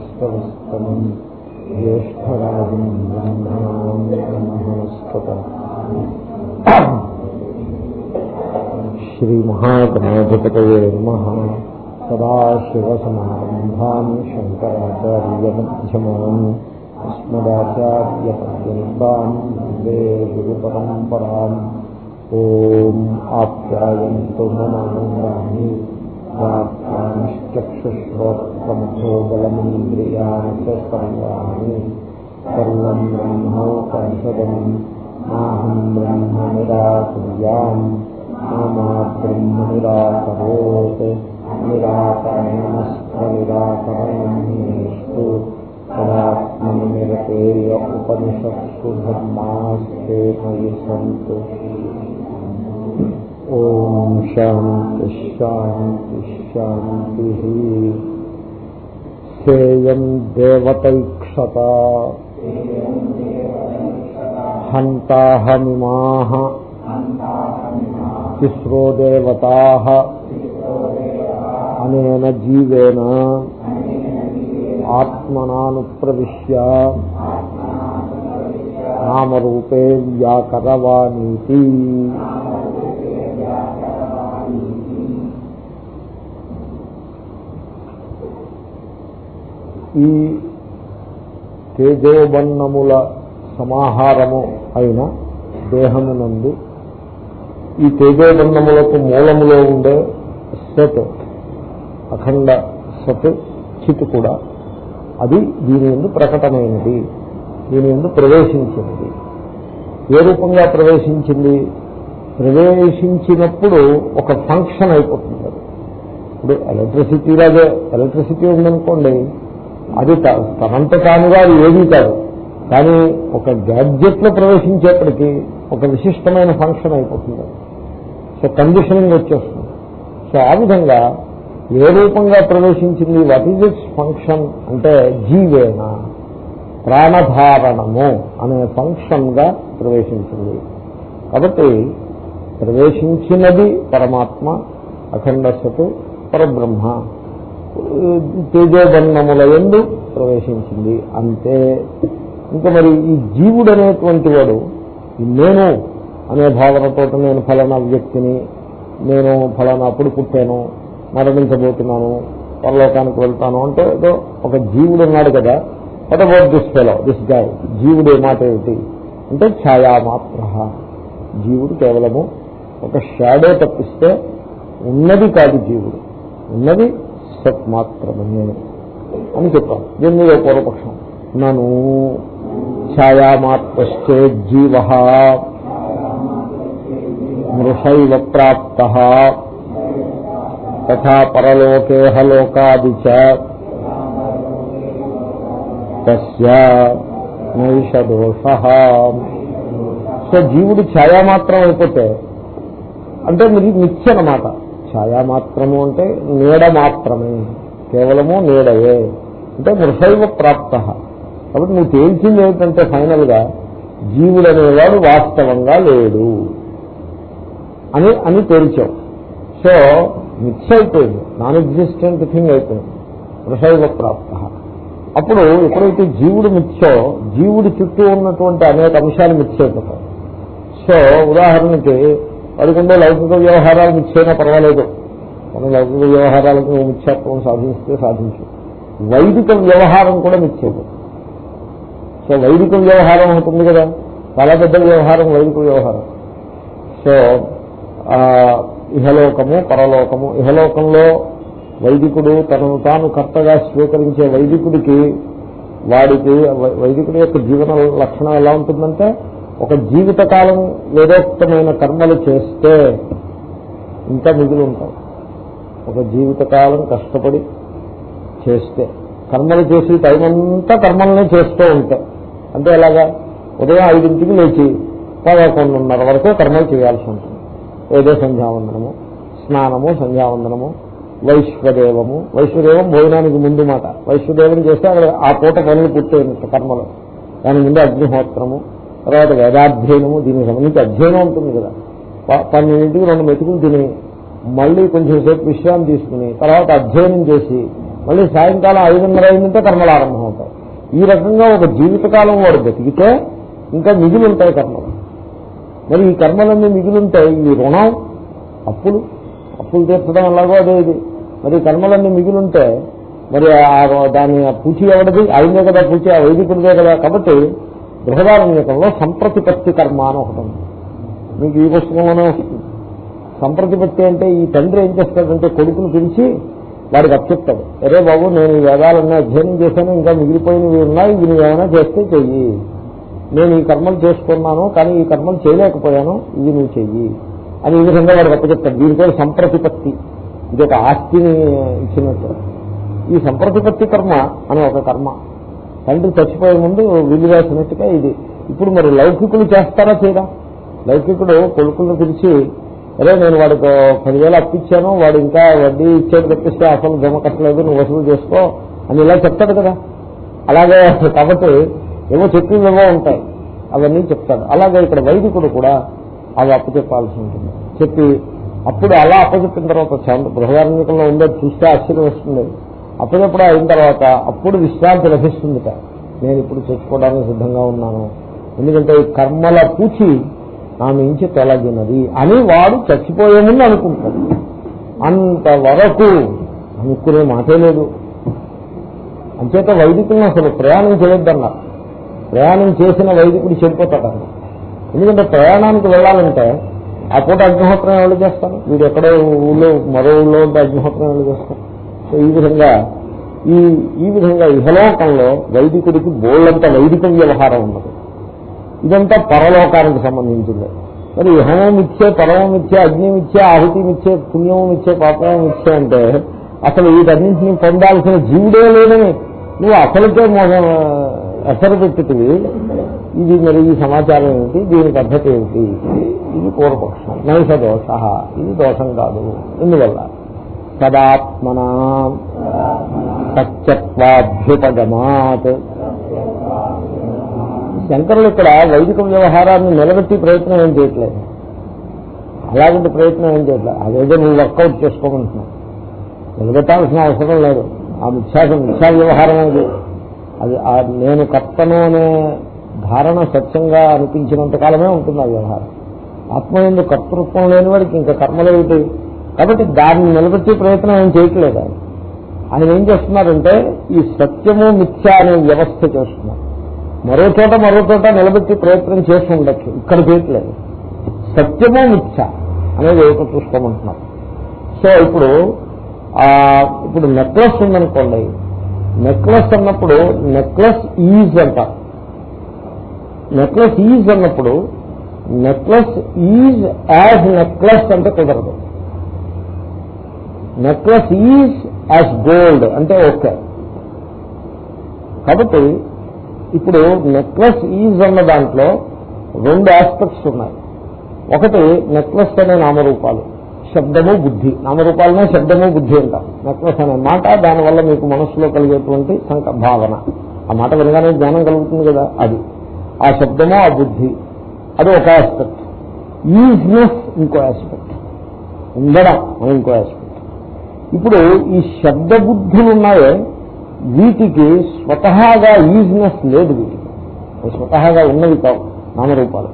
स्तमम् ज्येष्ठराजम् ब्रह्मणाम् ब्रह्मणस्पत श्रीमहागणाधिपतये नमः सदाशिवसमारम्भाम् शङ्कराचार्यमध्यमान् अस्मदाचार्यपर्यन्ताम् वन्दे गुरुपरम्पराम् ॐ आप्यायन्तु ममाङ्गानि चक्षुश्रोत्रमथो बलमिन्द्रियाणि च सर्वाणि सर्वम् ब्रह्मोपनिषदम् नाहम् ब्रह्म निराकुर्याम् मा ब्रह्म निराकरोत् निराकरणमस्त्वनिराकरणमेषु तदात्मनिरतेय उपनिषत्सु धर्मास्ते सन्तु ॐ शान्ति शान्ति शान्तिः सेयम् देवतैक्षत हन्ताहमिमाः तिस्रो देवताः अनेन जीवेन आत्मनानुप्रविश्य नामरूपे व्याकरवानीति ఈ తేజోబన్నముల సమాహారము అయిన దేహమునందు ఈ తేజోబన్నములకు మూలములో ఉండే సత్ అఖండ సత్ చిత్ కూడా అది దీని ఎందు ప్రకటమైనది దీని ఎందు ప్రవేశించినది. ఏ రూపంగా ప్రవేశించింది? ప్రవేశించినప్పుడు ఒక ఫంక్షన్ అయిపోతుంది. ఇప్పుడు ఎలక్ట్రిసిటీ లాగే ఎలక్ట్రిసిటీ ఉందనుకోండి అది తనంత తానుగా అది ఏదీ కాదు. కానీ ఒక గ్యాడ్జెట్లో ప్రవేశించేప్పటికీ ఒక విశిష్టమైన ఫంక్షన్ అయిపోతుంది. సో కండిషనింగ్ వచ్చేస్తుంది. సో ఆ విధంగా ఏ రూపంగా ప్రవేశించింది? What is its function? అంటే జీవేన ప్రాణధారణము అనే ఫంక్షన్గా ప్రవేశించింది. కాబట్టి ప్రవేశించినది పరమాత్మ అఖండ పరబ్రహ్మ. తేజోబన్నముల ఎందు ప్రవేశించింది. అంతే. ఇంకా మరి ఈ జీవుడు అనేటువంటి వాడు నేను అనే భావనతో నేను ఫలానా వ్యక్తిని నేను ఫలానా అప్పుడు పుట్టాను మరణించబోతున్నాను పరలోకానికి వెళ్తాను అంటే ఏదో ఒక జీవుడు ఉన్నాడు కదా. What about this fellow this guy జీవుడు ఏ మాట ఏమిటి? అంటే ఛాయామాత్ర. జీవుడు కేవలము ఒక షాడో తప్పిస్తే ఉన్నది కాదు జీవుడు. ఉన్నది సత్ మాత్రమే అని చెప్పాను దీని మీద పూర్వపక్షం. నను ఛాయామాత్రశ్చే జీవ మృషైవ ప్రాప్త తథా పరలోకేహ లోకాది నైష దోష. సో జీవుడు ఛాయామాత్రం అయిపోతే అంటే మీరు ఛాయా మాత్రము అంటే నీడ మాత్రమే. కేవలము నీడయే. అంటే మృషైవ ప్రాప్త. కాబట్టి నువ్వు తేల్చింది ఏమిటంటే ఫైనల్గా జీవుడు అనేవాడు వాస్తవంగా లేడు అని అని తేల్చావు. సో మిక్స్ అయిపోయింది. నాన్ ఎగ్జిస్టెంట్ థింగ్ అయిపోయింది. మృషైవ ప్రాప్త. అప్పుడు ఎప్పుడైతే జీవుడు మిచ్చో జీవుడి చుట్టూ ఉన్నటువంటి అనేక అంశాలు మిక్స్ అయిపోతాయి. సో ఉదాహరణకి వాడికి లౌకిక వ్యవహారాలు మిక్స్ పర్వాలేదు. మన లౌకిక వ్యవహారాలకు మిథ్యాత్వం సాధిస్తే సాధించు. వైదిక వ్యవహారం కూడా మిక్స్ సో వైదిక వ్యవహారం ఉంటుంది కదా. చాలా పెద్ద వ్యవహారం వైదిక వ్యవహారం. సో ఇహలోకము పరలోకము. ఇహలోకంలో వైదికుడు తనను తాను కర్తగా స్వీకరించే వైదికుడికి వాడికి వైదికుడి యొక్క జీవన లక్షణం ఎలా ఉంటుందంటే ఒక జీవితకాలం వేదోక్తమైన కర్మలు చేస్తే ఇంకా మిగిలి ఉంటాం. ఒక జీవితకాలం కష్టపడి చేస్తే కర్మలు చేసి టైం అంతా కర్మలనే చేస్తూ ఉంటాయి అంటే ఎలాగా? ఉదయం ఐదింటికి లేచి పదకొండున్నర వరకు కర్మలు చేయాల్సి ఉంటుంది. ఏదో సంధ్యావందనము స్నానము సంధ్యావందనము వైశ్వదేవము. వైశ్వదేవం భోజనానికి ముందు మాట. వైశ్వదేవం చేస్తే అక్కడ ఆ పూట పనులు పూర్తయినట్టు కర్మలు. దాని ముందు అగ్నిహోత్రము తర్వాత వేదాధ్యయనము దీనికి సంబంధించి అధ్యయనం ఉంటుంది కదా. పన్నెండింటికి రెండు మెతుకులు తిని మళ్ళీ కొంచెం సేపు విశ్రాంతి తీసుకుని తర్వాత అధ్యయనం చేసి మళ్ళీ సాయంకాలం ఐదున్నర అయిందంటే కర్మలు ఆరంభం అవుతాయి ఈ రకంగా ఒక జీవితకాలం వాడు బతికితే ఇంకా మిగిలి ఉంటాయి కర్మలు. మరి ఈ కర్మలన్నీ మిగిలింటాయి ఈ రుణం అప్పులు అప్పులు తీర్చడం ఎలాగో అదే ఇది. మరి కర్మలన్నీ మిగిలింటే మరి ఆ దాని పూచి ఎవడది అయిందే కదా పూచి ఆ వైదికుడిదే కదా. కాబట్టి బృహదారణ్యకంలో సంప్రతిపత్తి కర్మ అని ఒకటి ఉంది. మీకు ఈ పుస్తకంలోనే వస్తుంది. సంప్రతిపత్తి అంటే ఈ తండ్రి ఏం చేస్తాడంటే కొడుకును పిలిచి వాడికి అప్పచెప్తాడు. అరే బాబు నేను ఈ వేదాలన్నీ అధ్యయనం చేశాను ఇంకా మిగిలిపోయినవి ఉన్నాయి ఇవి నువ్వేమైనా చేస్తే చెయ్యి. నేను ఈ కర్మలు చేసుకున్నాను కానీ ఈ కర్మలు చేయలేకపోయాను ఇవి నువ్వు చెయ్యి. అని ఈ విధంగా వాడికి అప్పచెప్తాడు. దీని పేరు సంప్రతిపత్తి. ఇది ఒక ఆస్తిని ఇచ్చినట్టు. ఈ సంప్రతిపత్తి కర్మ అనే ఒక కర్మ. తండ్రి చచ్చిపోయే ముందు విల్లు రాసినట్టుగా ఇది. ఇప్పుడు మరి లౌకికులు చేస్తారా చేయరా? లౌకికుడు కొడుకులను పిలిచి అరే నేను వాడికి పదివేలు అప్పించాను వాడు ఇంకా వడ్డీ ఇచ్చేది తప్పిస్తే అసలు జమ కట్టలేదు నువ్వు వసూలు చేసుకో అని ఇలా చెప్తాడు కదా. అలాగే కాబట్టి ఏవో చెప్పిందేమో ఉంటాయి. అవన్నీ చెప్తాడు. అలాగే ఇక్కడ వైదికుడు కూడా అవి అప్పచెప్పాల్సి ఉంటుంది. చెప్పి అప్పుడు అలా అప్పచెప్పిన తర్వాత చంద్ర బృహదార్మికంలో ఉండే చూస్తే ఆశ్చర్యం వస్తుంది. అప్పుడప్పుడు అయిన తర్వాత అప్పుడు విశ్రాంతి లభిస్తుందిట. నేను ఇప్పుడు చచ్చిపోవడానికి సిద్ధంగా ఉన్నాను. ఎందుకంటే ఈ కర్మల పూచి నా నుంచి తొలగినది అని వాడు చచ్చిపోయేముందు అనుకుంటాడు. అంతవరకు అనుకునే మాటే లేదు. అంచేత వైదికులను అసలు ప్రయాణం చేయొద్దన్నారు. ప్రయాణం చేసిన వైదికుడు చెడిపోతాడు ఎందుకంటే ప్రయాణానికి వెళ్ళాలంటే ఆ పూట అగ్నిహోత్రం ఎవరు చేస్తారు? వీడు ఎక్కడో ఊళ్ళో మరో ఊళ్ళో ఉంటే అగ్నిహోత్రం ఎవరు చేస్తారు? సో ఈ విధంగా ఈ ఈ విధంగా ఇహలోకంలో వైదికుడికి బోళ్ళంత వైదిక వ్యవహారం ఉన్నది ఇదంతా పరలోకానికి సంబంధించింది. మరి హోమం ఇచ్చే పరమం ఇచ్చే అగ్ని ఇచ్చే ఆహుతి ఇచ్చే పుణ్యం ఇచ్చే పాపం ఇచ్చే అంటే అసలు వీటన్నింటినీ పొందాల్సిన జీవుడే లేదని నువ్వు అసలుకే మోహం ఎసరు పెట్టుతుంది ఇది మరి ఈ సమాచారం ఏమిటి? దీని పద్ధతి ఏమిటి? ఇది పూర్వపక్షం. నైష దోష. ఇది దోషం కాదు. ఎందువల్ల? సదాత్మన సత్యత్వాభ్యుపగమాత్ శంకరులు ఇక్కడ వైదిక వ్యవహారాన్ని నిలబెట్టి ప్రయత్నం ఏం చేయట్లేదు. అలాంటి ప్రయత్నం ఏం చేయట్లేదు. అదేదో నువ్వు వర్కౌట్ చేసుకోమంటున్నావు. నిలబెట్టాల్సిన అవసరం లేదు. ఆ మిథ్యాసం మిథ్యా వ్యవహారం అది అది ఆ నేను కర్తను అనే ధారణ సత్యంగా అనిపించినంత కాలమే ఉంటుంది ఆ వ్యవహారం. ఆత్మ ఎందుకు కర్తృత్వం లేని వాడికి ఇంకా కర్మలేమిటి కాబట్టి దాన్ని నిలబెట్టే ప్రయత్నం ఏం చేయట్లేదు ఆయన. ఆయన ఏం చేస్తున్నారంటే ఈ సత్యము మిథ్య అనే వ్యవస్థ చేస్తున్నారు. మరో చోట మరో చోట నిలబెట్టి ప్రయత్నం చేసి ఉండొచ్చు. ఇక్కడ చేయట్లేదు. సత్యము మిథ్య అనేది ఏమిటో చూసుకోమంటున్నారు. సో ఇప్పుడు ఆ ఇప్పుడు నెక్లెస్ ఉందనుకోండి. నెక్లెస్ అన్నప్పుడు నెక్లెస్ ఈజ్ అంటారు నెక్లెస్ ఈజ్ అన్నప్పుడు నెక్లెస్ ఈజ్ యాజ్ నెక్లెస్ అంటే కుదరదు. నెక్లెస్ ఈజ్ యాజ్ గోల్డ్ అంటే ఓకే. కాబట్టి ఇప్పుడు నెక్లెస్ ఈజ్ అన్న దాంట్లో రెండు ఆస్పెక్ట్స్ ఉన్నాయి. ఒకటి నెక్లెస్ అనే నామరూపాలు శబ్దము బుద్ధి. నామరూపాలనే శబ్దము బుద్ధి అంటాం. నెక్లెస్ అనే మాట దానివల్ల మీకు మనస్సులో కలిగేటువంటి సంక భావన. ఆ మాట వినగానే జ్ఞానం కలుగుతుంది కదా అది. ఆ శబ్దము ఆ బుద్ధి. అది ఒక ఆస్పెక్ట్ ఈజ్నెస్ ఇంకో ఆస్పెక్ట్ ఉండడం అని ఇంకో ఆస్పెక్ట్ ఇప్పుడు ఈ శబ్దబుద్ధులు ఉన్నాయే వీటికి స్వతహాగా ఈజినెస్ లేదు వీటికి. అవి స్వతహాగా ఉన్నవి కావు నామరూపాలు.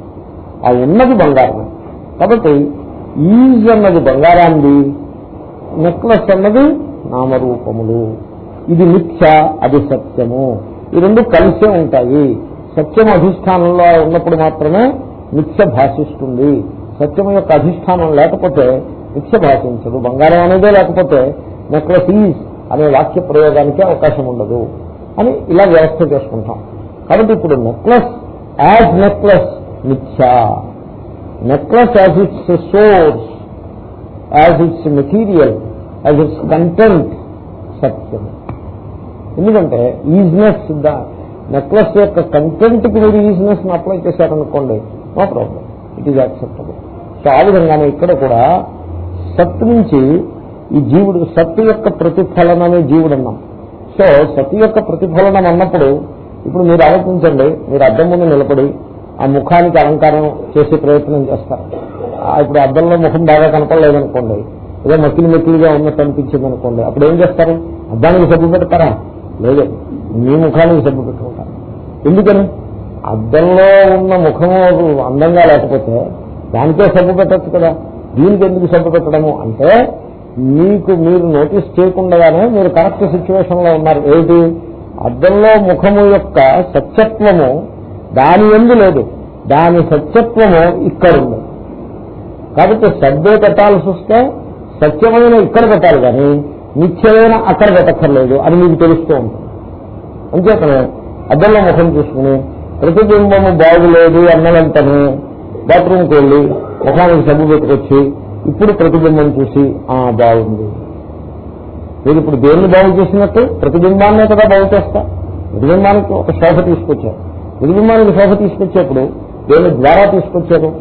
ఆ ఉన్నది బంగారమే. కాబట్టి ఈజ్ అన్నది బంగారాన్ని నెక్లెస్ అన్నది నామరూపములు. ఇది మిథ్య అది సత్యము. ఈ రెండు కలిసే ఉంటాయి. సత్యం అధిష్టానంలో ఉన్నప్పుడు మాత్రమే మిథ్య భాషిస్తుంది. సత్యం యొక్క అధిష్టానం లేకపోతే మిథ్య భాషించదు బంగారం అనేదే లేకపోతే నెక్లెస్ ఈజ్ అనే వాక్య ప్రయోగానికి అవకాశం ఉండదు అని ఇలా వ్యవస్థ చేసుకుంటాం. కాబట్టి ఇప్పుడు నెక్లెస్ యాజ్ నెక్లెస్ మిథ్యా. Necklace as its source as its material as its content సత్యం. ఎందుకంటే ఈజినెస్ నెక్లెస్ యొక్క కంటెంట్కి మీరు ఈజినెస్ అప్లై చేశారనుకోండి no problem it is acceptable so ఆ విధంగానే ఇక్కడ కూడా సత్ నుంచి ఈ జీవుడు సత్తు యొక్క ప్రతిఫలనమే జీవుడు అన్నాం సో సత్తు యొక్క ప్రతిఫలనం అన్నప్పుడు ఇప్పుడు మీరు ఆలోచించండి మీరు అద్దం ముందు నిలబడి ఆ ముఖానికి అలంకారం చేసే ప్రయత్నం చేస్తారు. ఆ ఇప్పుడు అద్దంలో ముఖం బాగా కనపడలేదనుకోండి ఏదో మక్కిలి మెక్కిలిగా ఉన్నట్టు అనిపించింది అనుకోండి అప్పుడు ఏం చేస్తారు? అద్దానికి సబ్బు పెడతారా? లేదు. మీ ముఖానికి సబ్బు పెట్టుకుంటారు. ఎందుకని? అద్దంలో ఉన్న ముఖము అందంగా లేకపోతే దానికే సబ్బు పెట్టచ్చు కదా. దీనికి ఎందుకు శ్రద్ధ పెట్టడము అంటే మీకు మీరు నోటీస్ చేయకుండానే మీరు కరెక్ట్ సిచ్యువేషన్లో ఉన్నారు. ఏమిటి? అద్దంలో ముఖము యొక్క సత్యత్వము దాని ఎందు లేదు. దాని సత్యత్వము ఇక్కడ ఉంది. కాబట్టి సబ్బే పెట్టాల్సి వస్తే సత్యమైన ఇక్కడ పెట్టాలి కానీ నిత్యమైన అక్కడ పెట్టక్కర్లేదు. అని మీకు తెలుస్తూ ఉంటుంది. అంచేతనే అద్దంలో ముఖం చూసుకుని ప్రతిబింబము బాగులేదు అన్నదంతనే బాత్రూమ్కి వెళ్ళి ముఖానికి సబ్బు పెట్టుకొచ్చి ఇప్పుడు ప్రతిబింబం చూసి ఆ బాగుంది. మీరు ఇప్పుడు దేన్ని బాగు చేసినట్టు? ప్రతిబింబాన్నే కదా బాగు చేస్తా. ప్రతిబింబానికి ఒక శోభ తీసుకొచ్చారు. ప్రతిబింబానికి శోభ తీసుకొచ్చేప్పుడు దేని ద్వారా తీసుకొచ్చారు?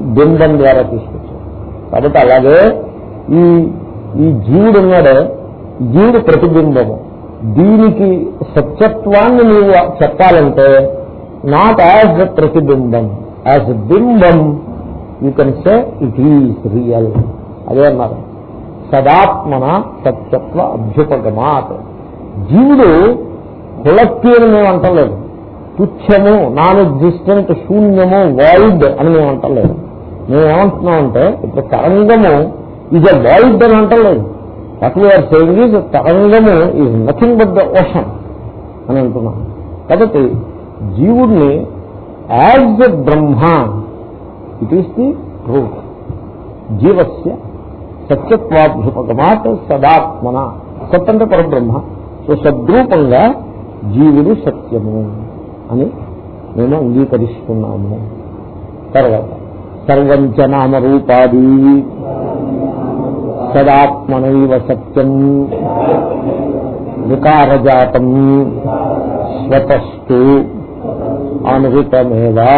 బింబం ద్వారా తీసుకొచ్చారు. కాబట్టి అలాగే ఈ ఈ జీవుడు ఉన్నాడే జీవుడు ప్రతిబింబము. దీనికి సత్యత్వాన్ని నీవు చెప్పాలంటే నాట్ యాజ్ ద ప్రతిబింబం. As బింబం you can say it is real అదే అన్నారు. సదాత్మన సత్యత్వ అభ్యుపగమాత్. జీవుడు హులక్కి అని మేము అంటలేదు తుచ్చము నాన్ ఎగ్జిస్టెంట్ శూన్యము వైడ్ అని మేము అంటలేదు మేమేమంటున్నామంటే ఇప్పుడు తరంగము ఇది వైడ్ అని అంటలేదు what we are saying is తరంగము is nothing but the ocean అని అంటున్నాం. కాబట్టి జీవుడిని as Brahma. It is the truth జీవస్య సత్యత్వాభ్యుపగమాత్ సదాత్మన. సత్ అంటే పరబ్రహ్మ. సో సద్రూపంగా జీవుడు సత్యము అని మేము అంగీకరిస్తున్నాము తర్వాత సర్వంచ నామరూపాది సదాత్మనైవ సత్యం వికారజాతం స్వతస్తు. అనుభూతమేవా?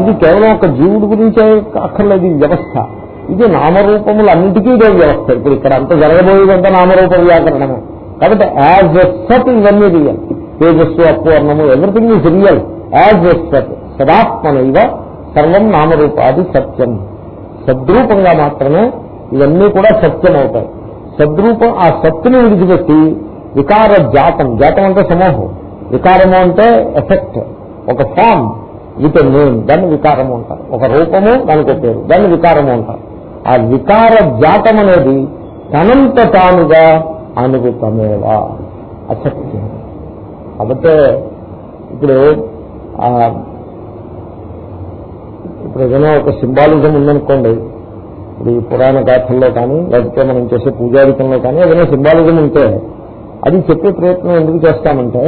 ఇది కేవలం ఒక జీవుడి గురించే అక్కర్లేదు ఈ వ్యవస్థ. ఇది నామరూపములు అన్నిటికీ ఇదే వ్యవస్థ. ఇప్పుడు ఇక్కడ అంత జరగబోయేదంతా నామరూప వ్యాకరణమే. కాబట్టి యాజ్ ఎ సత్ ఇవన్నీ రియల్ తేజస్సు అప్పు అన్నము everything is real as a సత్ సదాత్మనైవ సర్వం నామరూపాది సత్యం. సద్రూపంగా మాత్రమే ఇవన్నీ కూడా సత్యం అవుతాయి సద్రూపం ఆ సత్తుని విడిచిపెట్టి వికార జాతం. జాతం అంటే సమూహం. వికారము అంటే ఎఫెక్ట్ ఒక ఫామ్ విత్ నేమ్ దాన్ని వికారము అంటారు. ఒక రూపము దానికి పేరు దాన్ని వికారము అంటారు. ఆ వికార జాతం అనేది తనంత తానుగా అనుగుతమేవా అసత్యం. కాబట్టి ఇప్పుడు ఇప్పుడు ఏదైనా ఒక సింబాలిజం ఉందనుకోండి ఇప్పుడు ఈ పురాణ గాథల్లో కానీ లేకపోతే మనం చేసే పూజారికంలో కానీ ఏదైనా సింబాలిజం ఉంటే అది చెప్పే ప్రయత్నం ఎందుకు చేస్తామంటే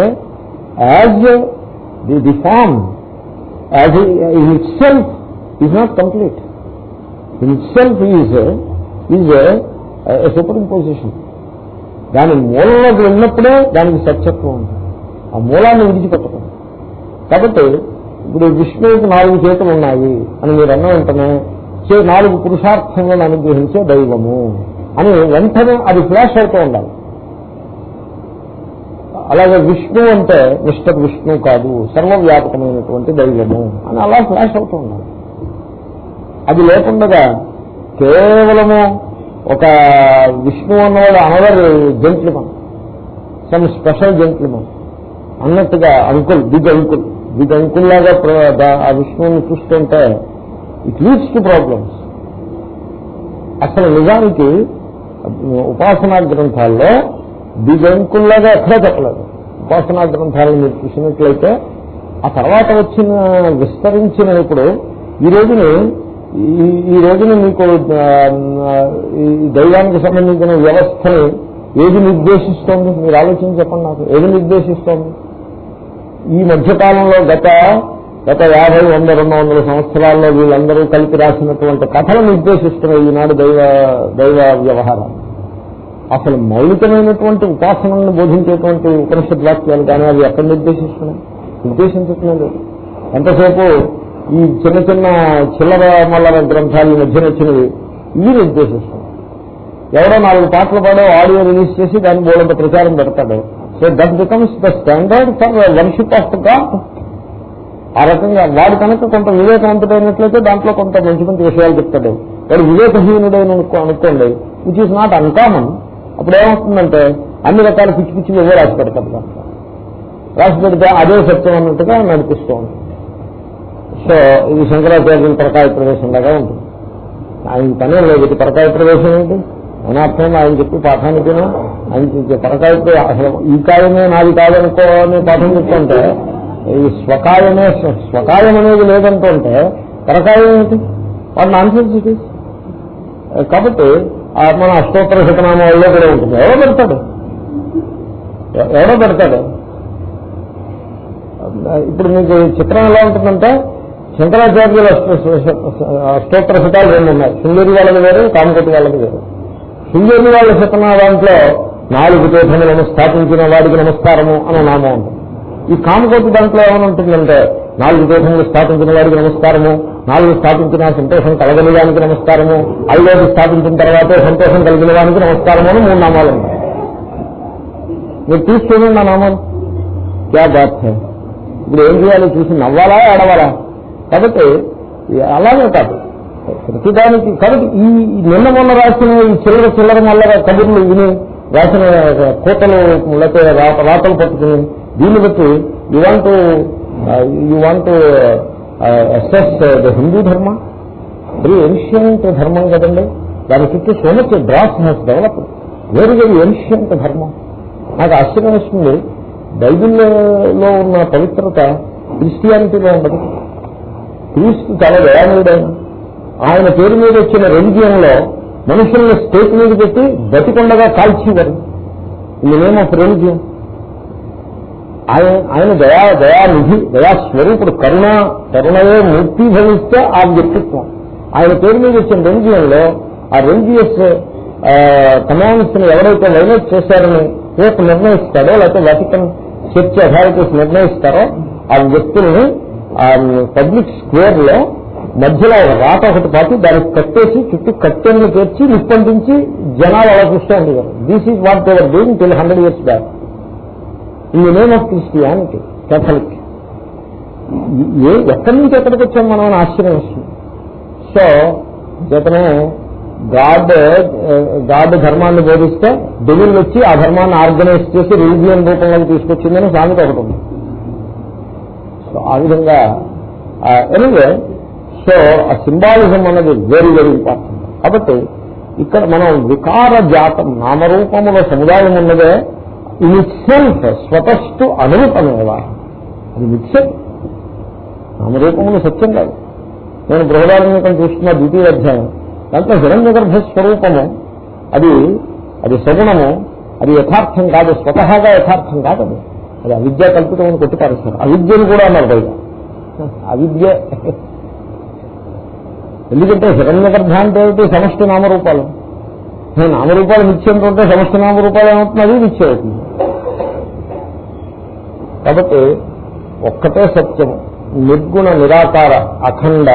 as the the form as in itself is not complete in itself is is superimposition దాని మూలంలోకి వెళ్ళినప్పుడే దానికి సత్యత్వం ఉంది ఆ మూలాన్ని విడిచిపెట్టకూడదు. కాబట్టి ఇప్పుడు విష్ణువుకి నాలుగు చేతులు ఉన్నాయి అని మీరు అన్న వెంటనే నాలుగు పురుషార్థంగా అనుగ్రహించే దైవము అని వెంటనే అది ఫ్లాష్ అవుతూ ఉండాలి. అలాగే విష్ణు అంటే మిస్టర్ విష్ణు కాదు సర్వవ్యాపకమైనటువంటి దైవము అని అలా ఫ్లాష్ అవుతూ ఉండాలి అది లేకుండా కేవలము ఒక విష్ణు అన్నవాడు another gentleman some special gentleman అన్నట్టుగా uncle big uncle. Big uncle లాగా ఆ విష్ణువుని చూస్తుంటే ఇట్ లీడ్స్ టు ప్రాబ్లమ్స్ అసలు నిజానికి ఉపాసనా గ్రంథాల్లో దిగంకుల్లాగా ఎక్కడా చెప్పలేదు. ఉపాసనా గ్రంథాలను మీరు చూసినట్లయితే ఆ తర్వాత వచ్చిన విస్తరించిన ఇప్పుడు ఈ రోజుని ఈ రోజున మీకు ఈ దైవానికి సంబంధించిన వ్యవస్థని ఏది నిర్దేశిస్తోంది? మీరు ఆలోచన చెప్పండి నాకు. ఏది నిర్దేశిస్తోంది? ఈ మధ్యకాలంలో గత గత యాభై వంద రెండు వందల సంవత్సరాల్లో వీళ్ళందరూ కలిపి రాసినటువంటి కథలు నిర్దేశిస్తున్నాయి ఈనాడు దైవ దైవ వ్యవహారాలు. అసలు మౌలికమైనటువంటి ఉపాసనలను బోధించేటువంటి ఉపనిషత్ వాక్యాలు కానీ అవి ఎక్కడ నిర్దేశిస్తున్నాయి? నిర్దేశించట్లేదు. ఎంతసేపు ఈ చిన్న చిన్న చిల్లర మల్లర గ్రంథాలు ఈ మధ్యన వచ్చినవి ఇవి నిర్దేశిస్తున్నాయి. ఎవరో నాలుగు పాటలు పాడో ఆడియో రిలీజ్ చేసి దాని బోలంత ప్రచారం పెడతాడు. So that becomes the standard for worship of the god. ఆ రకంగా వాడు కనుక కొంత వివేకవంతుడైనట్లయితే దాంట్లో కొంత మంచి మంచి విషయాలు చెప్తాడు. వాడు వివేకహీనుడైన అనుకోండి. విచ్ ఈస్ నాట్ అన్కామన్ అప్పుడు ఏమవుతుందంటే అన్ని రకాల పిచ్చి పిచ్చి ఏవో రాసి పెడతారు రాసి పెడితే అదే సత్యం అన్నట్టుగా నడిపిస్తూ ఉంటుంది సో ఇది శంకరాచార్యుల పరకాయ ప్రవేశం లాగా ఉంటుంది. ఆయన పని లేదు ఇది పరకాయ ప్రవేశం ఏంటి అనార్థం ఆయన చెప్పి పాఠానికినా ఆయన చెప్పే పరకాయ అసలు ఈ కాయమే నాది కాదనుకో అని పాఠం చెప్తుంటే ఈ స్వకాయమే స్వకాయం అనేది లేదంటుంటే పరకాయం ఏంటి వాడు నాన్ కాబట్టి మన అష్టోత్తర శతనామాల్లో కూడా ఉంటుంది. ఎవరో పెడతాడు. ఎవరో పెడతాడు. ఇప్పుడు మీకు చిత్రం ఎలా ఉంటుందంటే శంకరాచార్యుల అష్టోత్తర శతాలు రెండు ఉన్నాయి. సింగూరి వాళ్ళది వేరు కామకోటి వాళ్ళది వేరు. శృంగేరి వాళ్ళ శతన దాంట్లో నాలుగు తీర్థములను స్థాపించిన వాడికి నమస్కారము అనే నామం ఉంటుంది ఈ కామకోటి దాంట్లో ఏమైనా ఉంటుందంటే నాలుగు తీర్థములు స్థాపించిన వాడికి నమస్కారము నాలుగు స్థాపించిన సంతోషం కలగని వానికి నమస్కారము ఐదోది స్థాపించిన తర్వాతే సంతోషం కలిగిన వానికి నమస్కారము అని మూడు నామాలు ఉంటాయి మీరు తీసుకుని నా నామం. క్యా బాత్ ఇప్పుడు ఏం చేయాలి? చూసి నవ్వాలా ఏడవాలా? కాబట్టి అలాగే కాదు. ప్రతిదానికి కాబట్టి ఈ నిన్న మొన్న రాసిన ఈ చిల్లర చిల్లర మల్లర కబుర్లు విని రాసిన కోటలు లేకపోతే రాతలు పట్టుకుని దీన్ని బట్టి you want you want is the Hindu dharma. Very ancient ధర్మం కదండి. దాని చుట్టూ so much dross has develop very very ancient ధర్మం. నాకు ఆశ్చర్యం వస్తుంది. బైబిల్లో ఉన్న పవిత్రత క్రిస్టియానిటీలో ఉండదు. క్రీస్తు చాలా దయామయుడైన. ఆయన పేరు మీద వచ్చిన రెలిజియన్లో మనుషుల్ని స్టేట్ మీద పెట్టి బతికొండగా కాల్చేవారు. ఇది నేమ్ ఆఫ్ రెలిజియన్. ఆయన ఆయన దయా దయానిధి దయాస్వరూపుడు కరుణ కరుణయే మూర్తి భవిస్తే ఆ వ్యక్తిత్వం ఆయన పేరు మీద వచ్చిన రెలిజియన్లో ఆ రిలీజియస్ కమాండ్స్ని ఎవరైతే వైలేట్ చేశారని రేపు నిర్ణయిస్తాడో లేకపోతే వాటికన్ చర్చ్ అథారిటీస్ నిర్ణయిస్తారో ఆ వ్యక్తుల్ని ఆ పబ్లిక్ స్క్వేర్లో మధ్యలో రాత ఒకటి పాటి దానికి కట్టేసి చుట్టూ కట్టెల్ని తెచ్చి నిప్పంటించి జనాలు అలా చూస్తూ ఉండేవారు. This is what they're doing till hundred years back in the name of Christianity Catholic ఏ ఎక్కడి నుంచి ఎక్కడికి వచ్చాం మనం అని ఆశ్చర్యం వస్తుంది. సో చేతనే గాడ్ గాడ్ ధర్మాన్ని బోధిస్తే డెవిల్ వచ్చి ఆ ధర్మాన్ని ఆర్గనైజ్ చేసి రిలీజియన్ రూపంలోకి తీసుకొచ్చిందని సామెత ఒకటి ఉంది. సో ఆ విధంగా ఎనివే సో ఆ సింబాలిజం అన్నది వెరీ వెరీ ఇంపార్టెంట్ కాబట్టి ఇక్కడ మనం వికార జాతం నామరూపముల సముదాయం ఉన్నదే ఇన్ ఇట్ సెల్ఫ్ స్వతస్థు అనురూపమేవా? అది మిక్సర్ నామరూపములు సత్యం కాదు. నేను బృహదారణ్యకం చూస్తున్న ద్వితీయ అధ్యాయం దాంట్లో హిరణ్య గర్భ స్వరూపము అది అది సగుణము అది యథార్థం కాదు స్వతహాగా యథార్థం కాదు అది. అది అవిద్య కల్పితం అని కొట్టి పారేస్తారు అవిద్యను కూడా అన్నారు పైగా అవిద్య. ఎందుకంటే హిరణ్య గర్భ అంటే సమష్టి నామరూపాలు. నేను నామరూపాలు నిత్యం సమస్త నామరూపాలు ఏమవుతున్నది అది నిత్యం అవుతుంది కాబట్టి ఒక్కటే సత్యం. నిర్గుణ నిరాకార అఖండ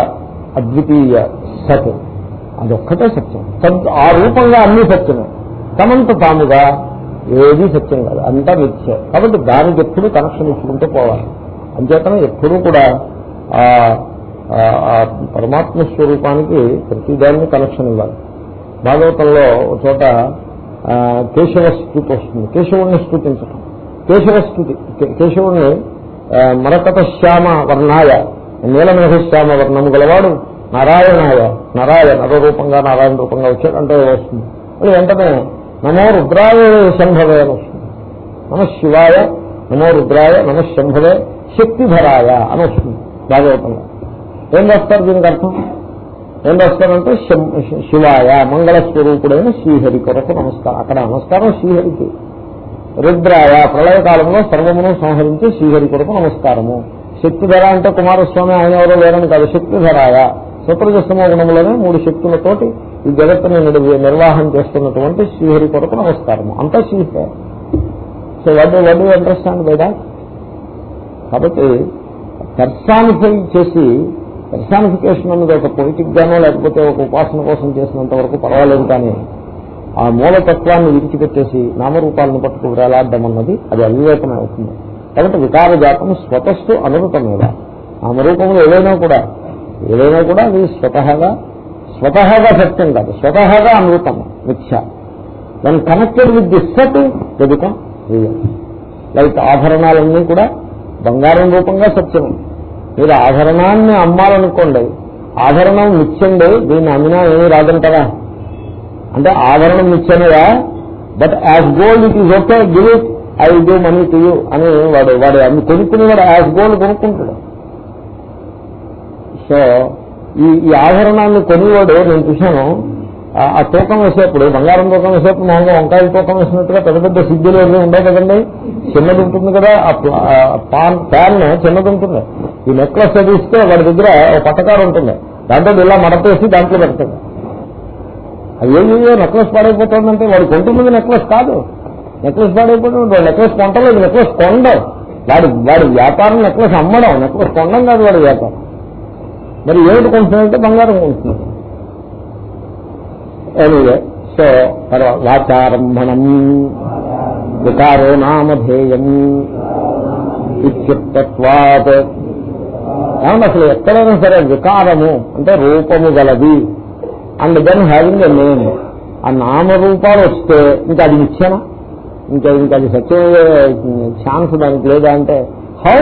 అద్వితీయ సత్. అదొక్కటే సత్యం. తద్ ఆ రూపంగా అన్ని సత్యమే. తమంత తాముగా ఏది సత్యం కాదు. అంతా మిథ్య. కాబట్టి దానికి ఎప్పుడు కనెక్షన్ ఇచ్చుకుంటూ పోవాలి. అంచేతనే ఎప్పుడూ కూడా ఆ ఆ పరమాత్మ స్వరూపానికి ప్రతిదాన్ని కనెక్షన్ ఇవ్వాలి. భాగవతంలో చోట కేశవ స్థుతి వస్తుంది. కేశవుణ్ణి స్థుతించటం. కేశవ స్థుతి కేశవుణ్ణి మరకత శ్యామ వర్ణాయ నీలమేఘ శ్యామ వర్ణము గలవాడు నారాయణాయ నారాయణ నర రూపంగా నారాయణ రూపంగా వచ్చాడు అంటే వస్తుంది. అది వెంటనే నమో రుద్రాయ శంభవే అని వస్తుంది. నమ శివాయ నమో రుద్రాయ నమ శంభవే శక్తిధరాయ అని వస్తుంది భాగవతంలో. ఏం రాస్తారు దీనికి అర్థం? ఏం రాస్తారంటే శం- శివాయ మంగళ స్వరూపుడైన శ్రీహరి కొరకు నమస్కారం. అక్కడ నమస్కారం శ్రీహరికి. రుద్రాయ ప్రళయకాలంలో సర్వమును సంహరించి శ్రీహరి కొరకు నమస్కారము. శక్తిధర అంటే కుమారస్వామి ఆయన ఎవరో వేరని కాదు శక్తిధరాయ. సుప్రజస్తమ గుణములనే మూడు శక్తులతోటి ఈ జగత్తుని నిర్వాహం చేస్తున్నటువంటి శ్రీహరి కొరకు నమస్కారము. అంతా Srihari. So what what understand by that కాబట్టి పర్సానిఫై చేసి పర్సానిఫికేషన్ అన్నది ఒక పొలిటిక్ గానో లేకపోతే ఒక ఉపాసన కోసం చేసినంత వరకు పర్వాలేదు కానీ ఆ మూలతత్వాన్ని విడిచిపెట్టేసి నామరూపాలను పట్టుకు వేలాడడం అన్నది అది అవివేకమే అవుతుంది. కాబట్టి వికార జాతం స్వతస్సు అనురూపమేద నామరూపములు ఏదైనా కూడా ఏదైనా కూడా అది స్వతహగా స్వతహగా సత్యం కాదు స్వతహగా అనురూపం మిథ్య. దాన్ని కనెక్టెడ్ విత్ ది సెట్ ఎదుక రియల్ లైక్ ఆభరణాలన్నీ కూడా బంగారం రూపంగా సత్యమే. మీరు ఆభరణాన్ని అమ్మాలనుకోండి ఆభరణం మిచ్చండి దీన్ని అమ్మినా ఏమీ రాదంటారా అంటే ఆభరణం నిత్యమేగా but as gold it is okay give it I do money to you అని వాడు వాడు అన్ని కొనుక్కునేవాడు యాజ్ గోల్డ్ కొనుక్కుంటాడు. సో ఈ ఈ ఆభరణాన్ని కొనివాడు నేను చూశాను ఆ- ఆ తూకం వేసేప్పుడు బంగారం తూకం వేసేప్పుడు మామూలుగా వంకాయల తూకం వేసినట్టుగా పెద్ద పెద్ద సిద్ధులు అన్నీ ఉండవు కదండి. చిన్నది ఉంటుంది కదా ఆ పాన్ ప్యాన్ చిన్నది ఉంటుంది. ఈ నెక్లెస్ చదివిస్తే వాడి దగ్గర ఒక పట్టకారు ఉంటుంది. దాంట్లో ఇలా మడతేసి దాంట్లో పెడతాడు. అది ఏమో నెక్లెస్ పాడైపోతుందంటే వాడు కొంటున్నది నెక్లెస్ కాదు. నెక్లెస్ పాడైపోతుంది వాడు నెక్లెస్ కొంటలేదు నెక్లెస్ కొండం వాడి వాడి వ్యాపారం నెక్లెస్ అమ్మడం నెక్లెస్ కొండం కాదు వాడి వ్యాపారం. మరి ఏమిటి కొంటున్నాడంటే బంగారం కొంటున్నాడు. ఎనీవే సో తర్వాత వాచారంభణం. వికారో నామధేయం ఇత్యుక్తత్వాత్. ఏమన్నా అసలు ఎక్కడైనా సరే వికారము అంటే రూపము గలది. And then having a name ఆ నామరూపాలు వస్తే ఇంకా అది నిత్యన ఇంకా ఇంకా అది సత్యమయ్యే ఛాన్స్ దానికి లేదా అంటే హౌ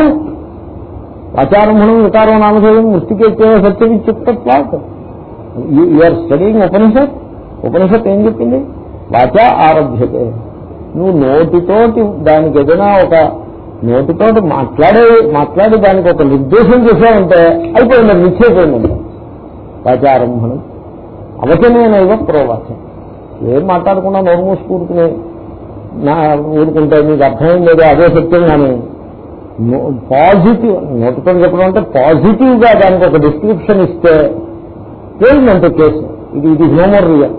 ఆచారంభణం వికారో నామధేయం మృతికెత్తే సత్యం ఇత్యుక్తత్వాత్ ఆర్ స్టడీయింగ్ ఉపనిషత్ ఉపనిషత్ ఏం చెప్పింది? వాచ ఆరభ్యతే. నువ్వు నోటితోటి దానికి ఏదైనా ఒక నోటితోటి మాట్లాడే మాట్లాడి దానికి ఒక నిర్దేశం చేసావంటే అయిపోయింది అది నిశ్చయిపోయిందంటే. వాచారంభణం అవచనేనైవ ప్రోవాచం. ఏం మాట్లాడకుండా నోరు మూసుకూరుకుని నా ఊరుకుంటే మీకు అర్థమైంది లేదు అదే సత్యం కానీ పాజిటివ్ నోటితో చెప్పడం అంటే పాజిటివ్గా దానికి ఒక డిస్క్రిప్షన్ ఇస్తే తేలిందంటే కేసు? ఇది ఇది హ్యూమర్ రియల్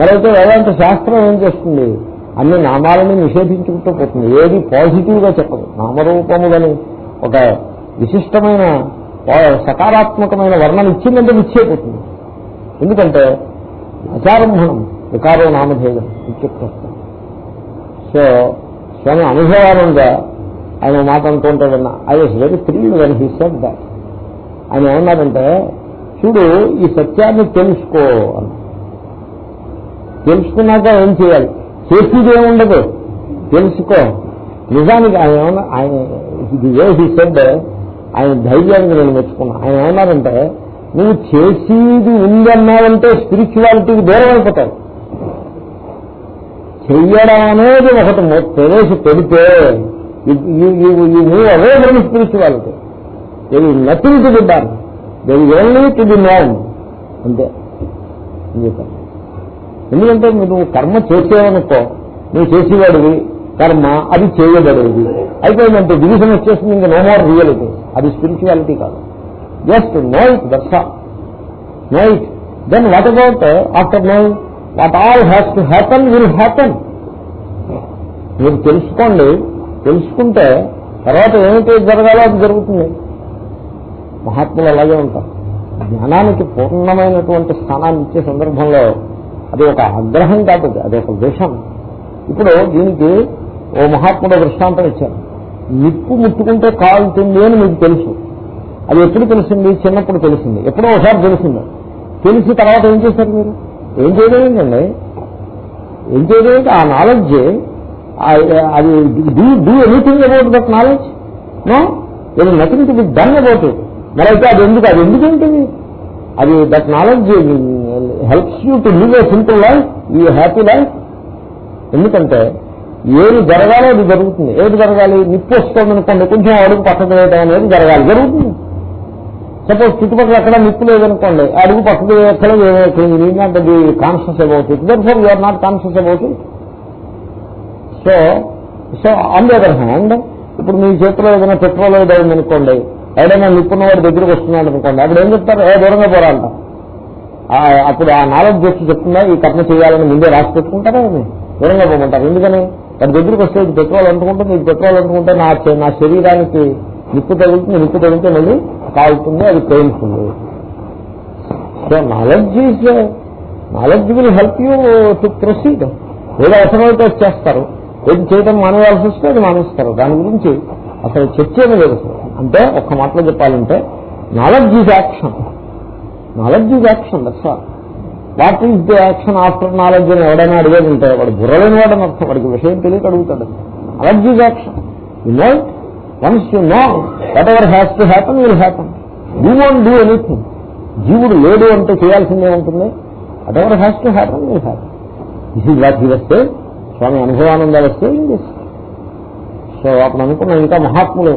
మరైతే వేదాంత శాస్త్రం ఏం చేస్తుంది? అన్ని నామాలని నిషేధించుకుంటూ పోతుంది. ఏది పాజిటివ్గా చెప్పదు. నామరూపములని ఒక విశిష్టమైన సకారాత్మకమైన వర్ణన ఇచ్చిందంటే విచ్చేపోతుంది. ఎందుకంటే అచారంభణం వికారో నామధేయం ఇత్యుక్తం సో స్వామి అనుభవానంగా ఆయన మాట అనుకుంటే విన్నా. I was very thrilled when he said that ఆయన ఏమన్నారంటే చూడు ఈ సత్యాన్ని తెలుసుకో అన్నారు తెలుసుకున్నాక ఏం చేయాలి? చేసేది ఏముండదు తెలుసుకో. నిజానికి ఆయన ఏమన్నా ఆయన ఇది ఏ హీ సెడ్ ఆయన ధైర్యానికి నేను మెచ్చుకున్నా. ఆయన ఏమన్నారంటే నువ్వు చేసేది ఉందన్నావంటే స్పిరిచువాలిటీకి దూరం అయిపోతావు. చెయ్యడం అనేది ఒకటి మొ- ప్రవేశ పెడితే ఈ move away from spirituality there nothing to be done there only to be known అంతే. అని చెప్పాను ఎందుకంటే నువ్వు కర్మ చేసేవనుకో నువ్వు చేసేవాడివి కర్మ అది చేయబడేది. అయిపోయిందంటే డివిజన్ వచ్చేసింది ఇంకా నో మోర్ రియాలిటీ అది స్పిరిచువాలిటీ కాదు. Just know it that's know it then what about after know what all has to happen will happen మీరు తెలుసుకోండి. తెలుసుకుంటే తర్వాత ఏమిటి జరగాలో అది జరుగుతుంది. మహాత్ములు అలాగే ఉంటారు. జ్ఞానానికి పూర్ణమైనటువంటి స్థానాన్ని ఇచ్చే సందర్భంలో అది ఒక ఆగ్రహం కాదు అది ఒక విషం. ఇప్పుడు దీనికి ఓ మహాత్ముడు దృష్టాంతం ఇచ్చారు. నిప్పు ముట్టుకుంటే కాలుతుంది అని మీకు తెలుసు. అది ఎప్పుడు తెలిసింది? చిన్నప్పుడు తెలిసింది. ఎప్పుడో ఒకసారి తెలిసింది. తెలిసి తర్వాత ఏం చేశారు మీరు? ఏం చేయలేదండి. ఏం చేయలేదు ఆ నాలెడ్జ్ అది do do anything about that knowledge no ఇది nothing to be done about it అయితే అది ఎందుకు? అది ఎందుకు ఏంటిది అది that knowledge helps you to live a simple life ఈ హ్యాపీ లైఫ్ ఎందుకంటే ఏది జరగాలో అది జరుగుతుంది. ఏది జరగాలి? నిప్పు వస్తుంది అనుకోండి కొంచెం అడుగు పక్కకు వేయడం అనేది జరగాలి. జరుగుతుంది. సపోజ్ చుట్టుపక్కల ఎక్కడ నిప్పు లేదనుకోండి అడుగు పక్కకు ఎక్కడ అంటే conscious about it therefore you are not conscious about it so so on the other hand ఇప్పుడు మీ చేతిలో ఏదైనా పెట్రోల్ ఏదైంది అనుకోండి ఎవడైనా నిప్పున్న వాడి దగ్గరికి వస్తున్నాడు అనుకోండి అప్పుడు ఏం చెప్తారు? ఏ దూరంగా పోరాలంట అప్పుడు ఆ నాలెడ్జ్ వచ్చి చెప్తుందా ఈ కర్మ చేయాలని ముందే రాసి పెట్టుకుంటారా అని దూరంగా పోమంటారు. ఎందుకని? వాడి దగ్గరికి వస్తే పెట్రోల్ అంటుకుంటే నీకు పెట్రోల్ అంటుకుంటే నా నా శరీరానికి నిప్పు తగులుతుంది నిప్పు తగిలితే మళ్ళీ కాలుతుంది అది painful so knowledge is knowledge will help you to proceed. ఏదో అవసరమైతే చేస్తారు. ఏది చేయడం మానేయాల్సి వస్తే అది మానేస్తారు. దాని గురించి అసలు చర్చ ఏమీ లేదు. అంటే ఒక్క మాటలో చెప్పాలంటే knowledge is action. Knowledge is action that's all what is the action after knowledge అని ఎవడైనా అడిగేది ఉంటే వాడు బుర్రలేని వాడని అర్థం. వాడికి విషయం తెలియక అడుగుతాడు. Knowledge is action you know once you know whatever has to happen will happen you won't do anything జీవుడు లేడు అంటే చేయాల్సిందే ఉంటుంది. Whatever has to happen will happen this is what he వస్తే స్వామి అనుభవానంద వస్తే ఇన్ దిస్ సో అప్పుడు అనుకున్నాం ఇంకా మహాత్ములు.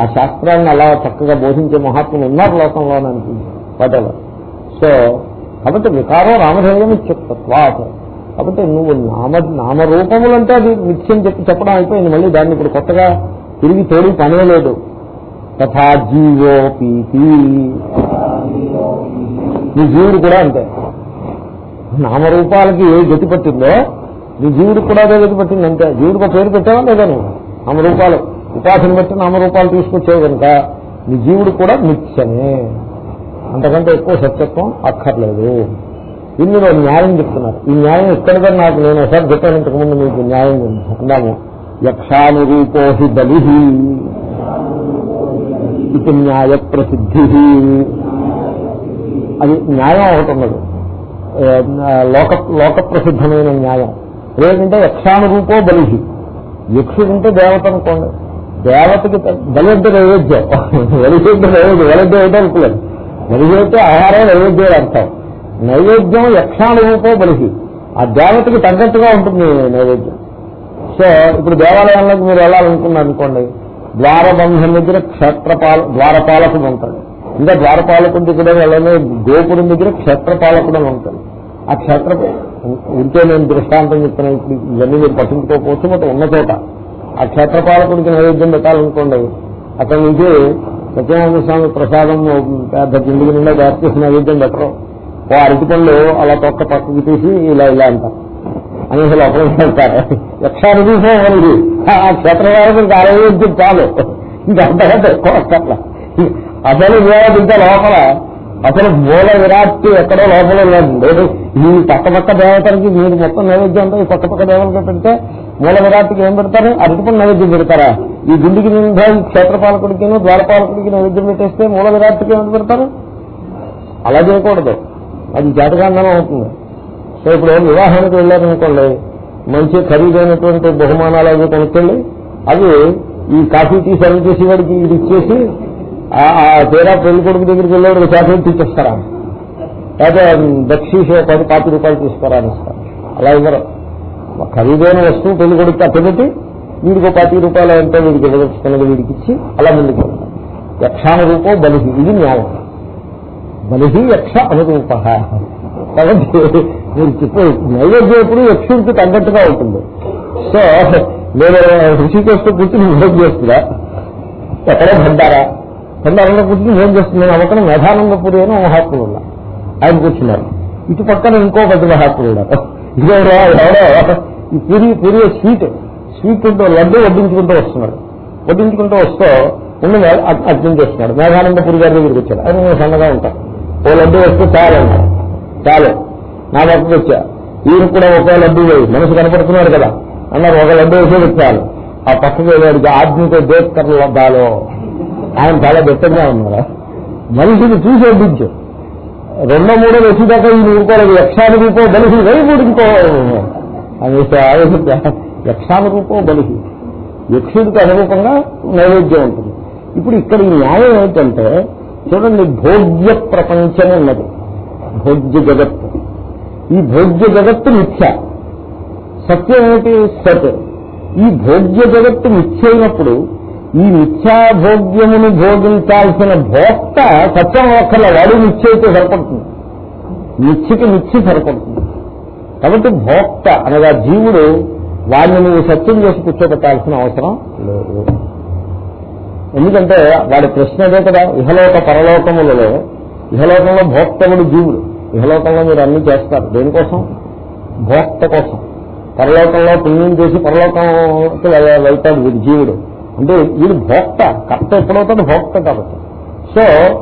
ఆ శాస్త్రాన్ని అలా చక్కగా బోధించే మహాత్ములు ఉన్నారు లోకంలో అని అనిపించింది వాటెవర్ సో కాబట్టి వికారం రామధేయం ఇత్యుక్తత్వాత్ కాబట్టి నువ్వు నామ నామరూపములంటే అది నిత్యం చెప్పి చెప్పడం అయిపోయింది. మళ్ళీ దాన్ని ఇప్పుడు కొత్తగా తిరిగి తోడి పనే లేదు తథా జీవోపీతి నీ జీవుడు కూడా అంతే. నామరూపాలకి ఏ గతి పట్టిందో నీ జీవుడికి కూడా అదే గతి పట్టింది అంతే. జీవుడికి పేరు పెట్టావా లేదా నువ్వు? నామరూపాలు. ఉపాధిని బట్టి నామరూపాలు తీసుకొచ్చావు కనుక నీ జీవుడు కూడా నిత్యమే అంతకంటే ఎక్కువ సత్యత్వం అక్కర్లేదు. ఇందులో న్యాయం చెప్తున్నారు. ఈ న్యాయం ఎక్కడిగా నాకు నేను ఒకసారి చెప్పాను ఇంతకుముందు మీకు న్యాయం అందాము యక్షానురూపో బలి ఇది న్యాయ ప్రసిద్ధి. అది న్యాయం ఒకటి ఉన్నది. లోక లోక ప్రసిద్ధమైన న్యాయం. ఏంటంటే యక్షానురూపో బలి యక్షుడంటే దేవత అనుకోండి. దేవతకి బలి అంటే నైవేద్యం. బలి అంటే నైవేద్యం. బలి అంటే ఏంటో అనుకోలేదు. బలి ఆహారం నైవేద్యం అర్థం నైవేద్యం యక్షానురూపో బలిహి. ఆ దేవతకి తగ్గట్టుగా ఉంటుంది నైవేద్యం. సో ఇప్పుడు దేవాలయంలోకి మీరు వెళ్ళాలనుకున్నారు అనుకోండి ద్వారబంధం దగ్గర క్షేత్రపాల ద్వారపాలకుడు ఉంటాడు. ఇంకా ద్వారపాలకుడి దగ్గర వెళ్ళనే గోపురం దగ్గర క్షేత్రపాలకుడు అని ఉంటాడు. ఆ క్షేత్ర ఉంటే నేను దృష్టాంతం చెప్తున్నాను ఇప్పుడు ఇవన్నీ మీరు పట్టించుకోకపోవచ్చు మొత్తం ఉన్న చోట. ఆ క్షేత్రపాలకుడికి నైవేద్యం పెట్టాలనుకోండి అక్కడి నుంచి సత్యనారాయణ స్వామి ప్రసాదం పెద్ద కిందికి నిండా దాచేసి నైవేద్యం పెట్టరు. ఓ అరటి పండ్లు అలా తొక్క పక్కకి తీసి ఇలా ఇలా అంటారు. అనేసి లోపల వెళ్తారు యక్షానుభూతం అనేది ఆ క్షేత్రవారికి ఆరోగ్యం చాలు. ఇంకా అంతగా ఎక్కువ అసలు. విరాట్ ఇంకా లోపల అసలు మూల విరాట్ ఎక్కడో లోపల లేదు ఈ పక్క పక్క దేవతలకి మీరు మొత్తం నైవేద్యం అంటే ఈ పక్క పక్క దేవతలకి పెడితే మూల విరాట్కి ఏం పెడతారు? అరటిపండు నైవేద్యం పెడతారా? ఈ గుండికి నిండా ఈ క్షేత్రపాలకుడికి ద్వారపాలకుడికి నైవేద్యం పెట్టేస్తే మూల విరాట్కి ఏమిటి పెడతారు? అలా చేయకూడదు. అది జాతకాండం అవుతుంది. సో ఇప్పుడు వివాహానికి వెళ్ళారనుకోండి మంచి ఖరీదైనటువంటి బహుమానాలు అవి కొనుక్కోండి. అవి ఈ కాఫీ టీ సర్వ్ చేసి వాడికి ఇది ఇచ్చేసి తీరా పెళ్ళి కొడుకు దగ్గరికి వెళ్ళేవాడికి చాక్లెట్ తీసేస్తారా లేకపోతే దక్షిష పది పాతి రూపాయలు తీసుకురా అని ఇస్తారు. అలా ఇవ్వరు. ఖరీదైన వస్తువు పెళ్ళి కొడుకు అట్టబెట్టి వీడికి ఒక పాతి రూపాయలు ఎంతో వీడికి ఇవ్వదలుచుకున్నది వీడికి ఇచ్చి అలా ముందుకు వెళ్తారు. యక్షాన రూపం బలిహి. ఇది న్యాయం. బలిహి యక్ష అనురూప. కాబట్టి మీరు చెప్పే నైవేద్యం ఎప్పుడు యక్షుడికి తగ్గట్టుగా ఉంటుంది. సో నేను ఋషికేశ్వర కూర్చుని భోజనం చేస్తున్నా. ఎక్కడో భండారా? భండారంలో కూర్చుని ఏం చేస్తున్నాను అవ్వకం మేధానందపురి అని మహాత్ములు ఉన్నారు ఆయన కూర్చున్నారు. ఇటు పక్కన ఇంకో పెద్ద మహాత్ములు ఉన్నారు ఎవరో? ఈ పూరి పూరి స్వీట్? స్వీట్ ఉంటూ లడ్డు వడ్డించుకుంటూ వస్తున్నాడు. వడ్డించుకుంటూ వస్తూ ఉండి అర్థం చేస్తున్నాడు. మేఘానందపురి గారి దగ్గరికి వచ్చాడు. ఆయన నేను సన్నగా ఉంటాను ఓ లడ్డు వస్తే చాలన్నాడు చాలు. నా పక్కకు వచ్చా. ఈయన కూడా ఒక లడ్డు వేయి. మనసు కనపడుతున్నాడు కదా. అన్నారు ఒక లడ్డు వేసే చాలు. ఆ పక్కకు వెళ్ళాడు ఆత్మీయ దేశకర్లు వద్దాలో. ఆయన చాలా దట్టంగా ఉన్నారా మనిషిని చూసి వడ్డించు రెండో మూడో వచ్చేదాకా ఈ ఊరుకోలేదు యక్షాను రూపం బలిహి వెరీ గుడ్ ఇంకో అనేసి ఆలోచించా యక్షాను బలిహి. యక్షుడికి అనురూపంగా నైవేద్యం ఉంటుంది. ఇప్పుడు ఇక్కడ ఈ న్యాయం ఏంటంటే చూడండి భోగ్య ప్రపంచం ఉన్నది. భోగ్య జగత్తు. ఈ భోగ్య జగత్తు మిథ్య. సత్యం ఏమిటి? సత్ ఈ భోగ్య జగత్తు మిథ్య అయినప్పుడు ఈ మిథ్యా భోగ్యమును భోగించాల్సిన భోక్త సత్యం ఒక్కల వాడు నిత్య అయితే సరిపడుతుంది. నిత్యకి నిత్య సరిపడుతుంది. కాబట్టి భోక్త అనగా జీవుడు వాడిని నువ్వు సత్యం చేసి కూర్చోబెట్టాల్సిన అవసరం లేదు. ఎందుకంటే వాడి ప్రశ్న అదే కదా ఇహలోక పరలోకములలో ఇహలోకంలో భోక్తముడు జీవుడు. ఇహలోకంలో మీరు అన్ని చేస్తారు. దేనికోసం? భోక్త కోసం. పరలోకంలో పుణ్యం చేసి పరలోకం వెళ్తాడు వీడు జీవుడు. అంటే వీడు భోక్త కర్త ఎప్పుడవుతాడు భోక్త కాబట్టి. సో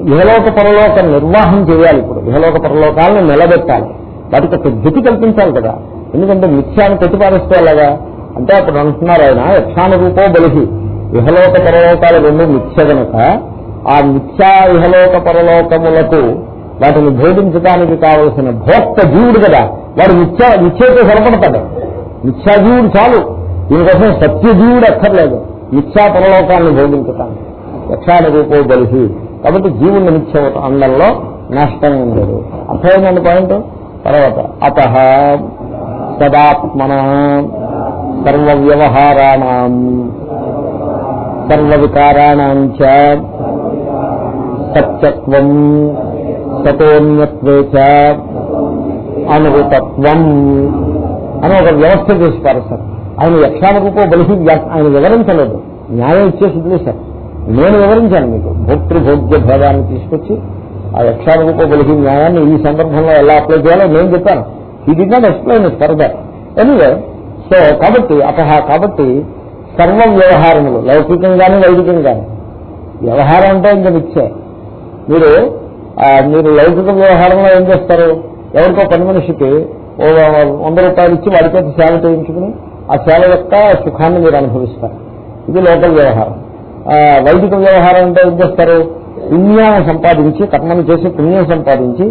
ఇహలోక పరలోక నిర్వాహం చేయాలి ఇప్పుడు. ఇహలోక పరలోకాలను నిలబెట్టాలి. వాటికి ఒక గతి కల్పించాలి కదా. ఎందుకంటే మిథ్యాన్ని ప్రతిపాదిస్తే అలాగా అంటే అప్పుడు అంటున్నారు ఆయన యక్షాన రూపో బలిహి. ఇహలోక పరలోకాలు రెండు మిథ్య గనక ఆ మిథ్యా ఇహలోక పరలోకములకు వాటిని భోధించడానికి కావలసిన భోక్త జీవుడు కదా. వాడు మిథ్యా మిథ్యతో సరిపడతాడు. మిథ్యాజీవుడు చాలు. దీనికోసం సత్యజీవుడు అక్కర్లేదు మిథ్యా పరలోకాన్ని భోగించటానికి. యక్షాడ రూపో బలిహి కాబట్టి జీవుని మిథ్య అండంలో నష్టం ఉండదు. అర్థమైందండి పాయింట్ తర్వాత అత సదాత్మన సర్వ వ్యవహారాణం సర్వ వికారాణం చ సత్యత్వం సతోన్యత్వే చ అనురూపత్వం అని ఒక వ్యవస్థ చేస్తారు సార్. ఆయన యక్షాన బలిహి బలిసి ఆయన వివరించలేదు. న్యాయం ఇచ్చేసి వదిలేశారు నేను వివరించాను మీకు. భోక్తృభోగ్య భేదాన్ని తీసుకొచ్చి ఆ యక్షాన బలిహి న్యాయాన్ని ఈ సందర్భంలో ఎలా అప్లై చేయాలో నేను చెప్పాను. ఈ not explain further anyway so కాబట్టి అత కాబట్టి సర్వ వ్యవహారములు లౌకికంగానే వైదికంగానే. వ్యవహారం అంటే ఇంకా నిచ్చే మీరు మీరు లౌకిక వ్యవహారంలో ఏం చేస్తారు? ఎవరికో పని మనిషికి ఓ వంద రూపాయలు ఇచ్చి వాడి చేత సేవ చేయించుకుని ఆ సేవ యొక్క సుఖాన్ని మీరు అనుభవిస్తారు. ఇది లోకల్ వ్యవహారం. వైదిక వ్యవహారం అంటే ఏం చేస్తారు? పుణ్యాన్ని సంపాదించి కర్మను చేసి పుణ్యం సంపాదించి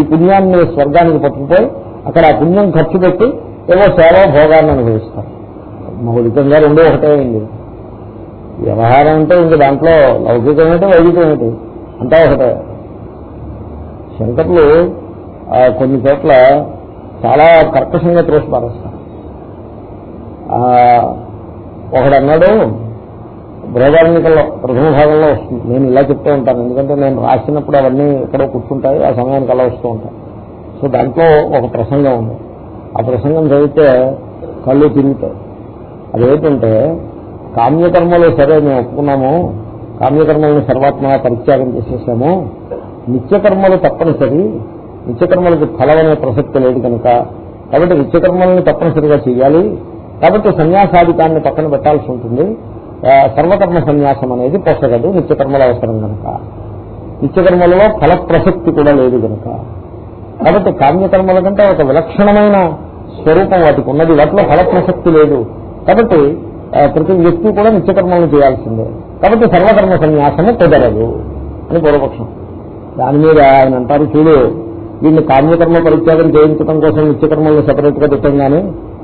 ఈ పుణ్యాన్ని స్వర్గానికి పట్టుకుపోయి అక్కడ ఆ పుణ్యం ఖర్చు పెట్టి ఏవో సేవ భోగాన్ని అనుభవిస్తారు. మౌలికంగా రెండో ఒకటే అయింది వ్యవహారం అంటే ఇంక దాంట్లో లౌకికం ఏంటి వైదికం ఏంటి? అంతా ఒకటే. శంకర్లు కొన్ని చోట్ల చాలా కర్కశంగా త్రోసిపారేస్తారు ఒకడు అన్నాడు బృహదార్మికల్లో ప్రథమ భాగంలో వస్తుంది. నేను ఇలా చెప్తూ ఉంటాను. ఎందుకంటే నేను రాసినప్పుడు అవన్నీ ఎక్కడో కూర్చుంటాయి ఆ సమయానికి అలా వస్తూ ఉంటాయి. సో దాంట్లో ఒక ప్రసంగం ఉంది. ఆ ప్రసంగం చదివితే కళ్ళు తిరుగుతాయి. అదేంటంటే కామ్యకర్మలు సరే మేము ఒప్పుకున్నాము కామ్యకర్మలను సర్వాత్మగా పరిత్యాగం చేసేసాము నిత్యకర్మలు తప్పనిసరి నిత్యకర్మలకు ఫలం అనే ప్రసక్తి లేదు కనుక కాబట్టి నిత్యకర్మలను తప్పనిసరిగా చేయాలి కాబట్టి సన్యాసాధికాన్ని పక్కన పెట్టాల్సి ఉంటుంది. సర్వకర్మ సన్యాసం అనేది పొసగదు నిత్యకర్మల అవసరం కనుక నిత్యకర్మలలో ఫల ప్రసక్తి కూడా లేదు కనుక కాబట్టి కామ్యకర్మల కంటే ఒక విలక్షణమైన స్వరూపం వాటికి ఉన్నది. వాటిలో ఫల ప్రసక్తి లేదు. కాబట్టి ప్రతి వ్యక్తి కూడా నిత్యకర్మలను చేయాల్సిందే. కాబట్టి సర్వకర్మ సన్యాసము కుదరదు అని పూర్వపక్షం. దాని మీద ఆయన అంటారు చూడు వీళ్ళు కామ్యకర్మ పరిత్యాగం చేయించడం కోసం నిత్యకర్మలను సపరేట్గా పెట్టాం కానీ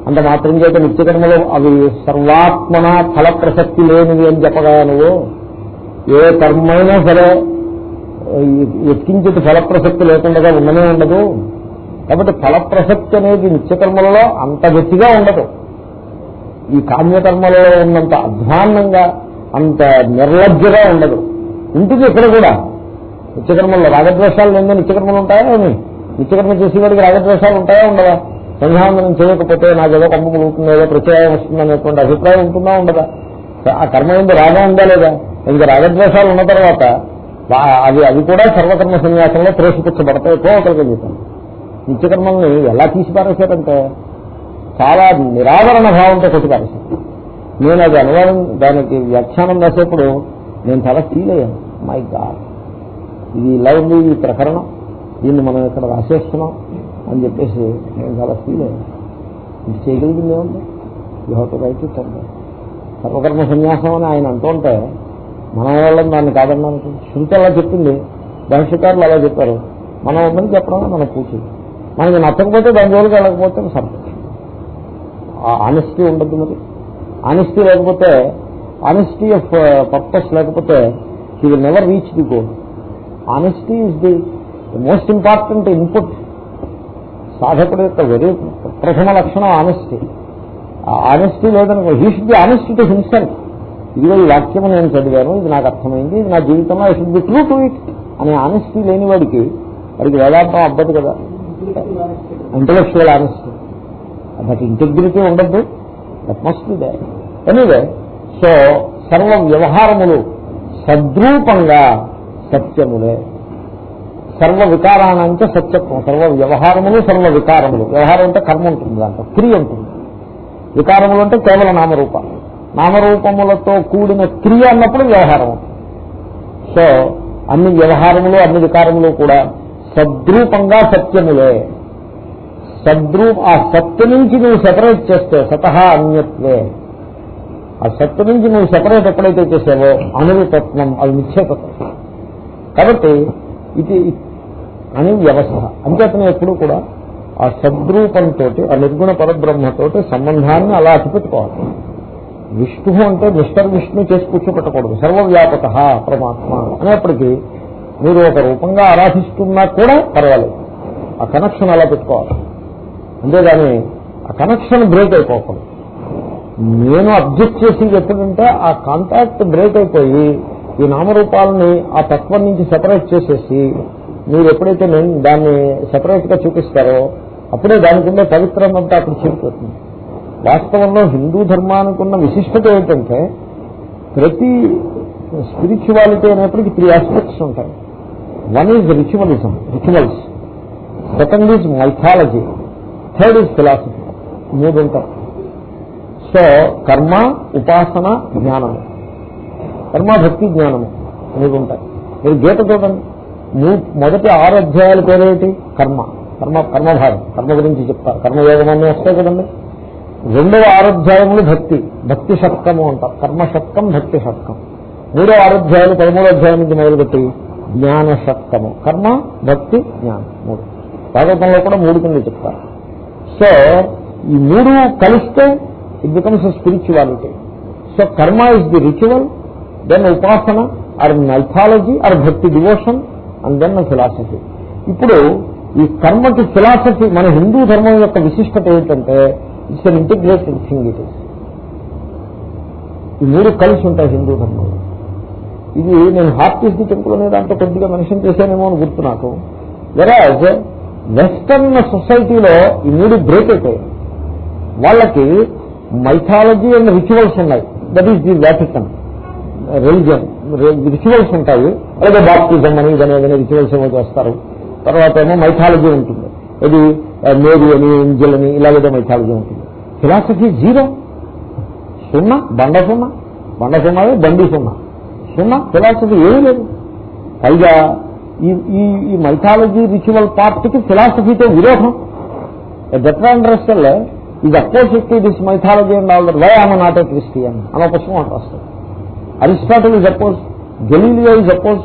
అంత మాత్రం చేత నిత్యకర్మలు అవి సర్వాత్మన ఫల ప్రసక్తి లేనివి అని చెప్పగా నువ్వు. ఏ కర్మైనా సరే ఎక్కించేది ఫలప్రసక్తి లేకుండా ఉండనే ఉండదు. కాబట్టి ఫలప్రసక్తి అనేది నిత్యకర్మలలో అంత గట్టిగా ఉండదు. ఈ కామ్యకర్మలలో ఉన్నంత అధ్వాన్నంగా అంత నిర్లజ్జగా ఉండదు. ఉంటుంది ఇక్కడ కూడా నిత్యకర్మల్లో రాగద్వేషాలు ఏందో నిత్యకర్మలు ఉంటాయా ఏమి? నిత్యకర్మ చేసేవాడికి రాగద్వేషాలు ఉంటాయా ఉండదా సంధ్యావందనం చేయకపోతే నాకు ఏదో కంపు ములుగుతుంది ఏదో ప్రత్యాయం వస్తుంది అనేటువంటి అభిప్రాయం ఉంటుందా ఉండదా? ఆ కర్మ ఎందుకు రాగం ఉందా లేదా? ఇంకా రాగద్వేషాలు ఉన్న తర్వాత అది అవి అవి కూడా సర్వకర్మ సన్యాసంలో త్రోసిపుచ్చబడతాయి ఎక్కువ ఒకరికి జీవితం నిత్యకర్మల్ని ఎలా తీసి పారేశారంటే చాలా నిరాదరణ భావంతో కొట్టిపారేశారు. నేను అది అనువాదం దానికి వ్యాఖ్యానం రాసేప్పుడు నేను చాలా ఫీల్ అయ్యాను. మై గాడ్ ఇది ఇలా ఉంది ఈ ప్రకరణం. దీన్ని మనం ఇక్కడ రాసేస్తున్నాం. అని చెప్పేసి నేను చాలా ఫీల్ అయ్యాను ఇది చేయగలిగింది ఏముంది you have to write it అంటే సర్వకర్మ సన్యాసం అని ఆయన అంటుంటే మన వాళ్ళని దాన్ని కాదన్నాను శృతి అలా చెప్పింది. భవిష్యత్తులు అలా చెప్పారు. మనం ఉందని చెప్పడం మన పూర్తి మనకి నచ్చకపోతే దాని రోజులకి వెళ్ళకపోతే సంతోషం ఆనెస్టీ ఉండద్దు మరి. ఆనెస్టీ లేకపోతే ఆనెస్టీ ఆఫ్ పర్పస్ లేకపోతే he will never reach the goal honesty is the most important input సాధకుడు యొక్క వెరీ ప్రథమ లక్షణం ఆనెస్టీ. ఆనెస్టీ లేదనుకో he should be honesty to himself ఇదిగో ఈ వాక్యం నేను చదివాను ఇది నాకు అర్థమైంది ఇది నా జీవితంలో I should be true to it అనే ఆనెస్టీ లేని వాడికి వాడికి వేదాంతం అబ్బదు కదా. ఇంటలెక్చువల్ ఆనెస్టీ బట్ ఇంటెగ్రిటీ ఉండద్దు. That must be there anyway so సర్వ వ్యవహారములు సద్రూపంగా సత్యములే. సర్వ వికారానంటే సత్యత్వం సర్వ వ్యవహారములు సర్వ వికారములు వ్యవహారం అంటే కర్మ ఉంటుంది దాంట్లో క్రియ ఉంటుంది. వికారములు అంటే కేవలం నామరూపాలు. నామరూపములతో కూడిన క్రియ అన్నప్పుడు వ్యవహారం సో అన్ని వ్యవహారములు అన్ని వికారములు కూడా సద్రూపంగా సత్యములే. సద్రూప ఆ సత్తు నుంచి నువ్వు సెపరేట్ చేస్తే సతహా అన్యత్వే. ఆ సత్తు నుంచి నువ్వు సెపరేట్ ఎప్పుడైతే చేసావో అనురూపత్వం అది నిశ్చేతత్వం కాబట్టి ఇది అని వ్యవస్థ అంచేతనే ఎప్పుడు కూడా ఆ సద్రూపంతో ఆ నిర్గుణ పరబ్రహ్మతోటి సంబంధాన్ని అలా అతిపెట్టుకోవాలి. విష్ణు అంటే మిస్టర్ విష్ణు చేసి కూర్చోపెట్టకూడదు. సర్వవ్యాపక పరమాత్మ అనేప్పటికీ మీరు ఒక రూపంగా ఆరాధిస్తున్నా కూడా పర్వాలేదు. ఆ కనెక్షన్ అలా పెట్టుకోవాలి. అంతేగాని ఆ కనెక్షన్ బ్రేక్ అయిపోకూడదు. నేను అబ్జెక్ట్ చేసేది ఎప్పుడంటే ఆ కాంటాక్ట్ బ్రేక్ అయిపోయి ఈ నామరూపాలని ఆ తత్వం నుంచి సెపరేట్ చేసేసి మీరు ఎప్పుడైతే నేను దాన్ని సెపరేట్గా చూపిస్తారో అప్పుడే దానికి ఉండే పవిత్రం అంతా అక్కడ చెడిపోతుంది. వాస్తవంలో హిందూ ధర్మానికి ఉన్న విశిష్టత ఏంటంటే ప్రతి స్పిరిచువాలిటీ అనేప్పటికీ త్రీ ఆస్పెక్ట్స్ ఉంటాయి. One is ritualism rituals second is mythology third is philosophy మూడు ఉంటాయి. సో కర్మ ఉపాసన జ్ఞానము. కర్మ భక్తి జ్ఞానము. అనేవి ఉంటాయి. మీరు గీత చూడండి. మొదటి ఆరు అధ్యాయాల పేరేమిటి? కర్మ. కర్మ కర్మభాగం కర్మ గురించి చెప్తారు. కర్మయోగం అన్నీ వస్తాయి కదండి. రెండవ ఆరోధ్యాయములు భక్తి. భక్తి షట్కము అంటారు. కర్మ షట్కం భక్తి షట్కం. మూడో ఆరోధ్యాయులు పదమూడో అధ్యాయం నుంచి మొదలుపెట్టి జ్ఞాన షట్కము. కర్మ భక్తి జ్ఞానం. మూడు. భాగవతంలో కూడా మూడు కింద చెప్తారు. సో ఈ మూడు కలిస్తే it becomes spirituality so karma is the ritual then upasana or mythology or bhakti devotion and then philosophy ఇప్పుడు ఈ కర్మకి ఫిలాసఫీ మన హిందూ ధర్మం యొక్క విశిష్టత ఏంటంటే it's an integrated thing it is ఈ మూడు కలిసి ఉంటాయి హిందూ ధర్మంలో. ఇది నేను హార్టిస్ట్ టెంపుల్ అనే దాంట్లో కొద్దిగా మెన్షన్ చేశానేమో అని గుర్తు నాకు వెరాజ్ వెస్టర్న్ సొసైటీలో ఈ మూడు బ్రేక్ అయిపోయాయి. వాళ్ళకి మైథాలజీ అండ్ రిచువల్స్ ఉన్నాయి. That is the Vatican religion rituals ఉంటాయి. అలాగే బాప్టిజం అని ఇదని ఏదైనా రిచువల్స్ ఏమో చేస్తారు. తర్వాత ఏమో మైథాలజీ ఉంటుంది. ఇది మేరీ అని ఇంజల్ అని ఇలాగేదో మైథాలజీ ఉంటుంది. Philosophy zero. సున్నా బండ సున్నా. బండ సున్నావే బండి సున్నా. సున్నా ఫిలాసఫీ ఏమీ లేదు. పైగా ఈ ఈ ఈ మైథాలజీ రిచువల్ పార్ట్కి ఫిలాసఫీతో విరోధం. బెటర్ అండర్స్టల్ ఇది opposite this mythology and all that why I am not a Christian అనే పుస్తకం అంట వస్తుంది Aristotle is oppose Galileo is oppose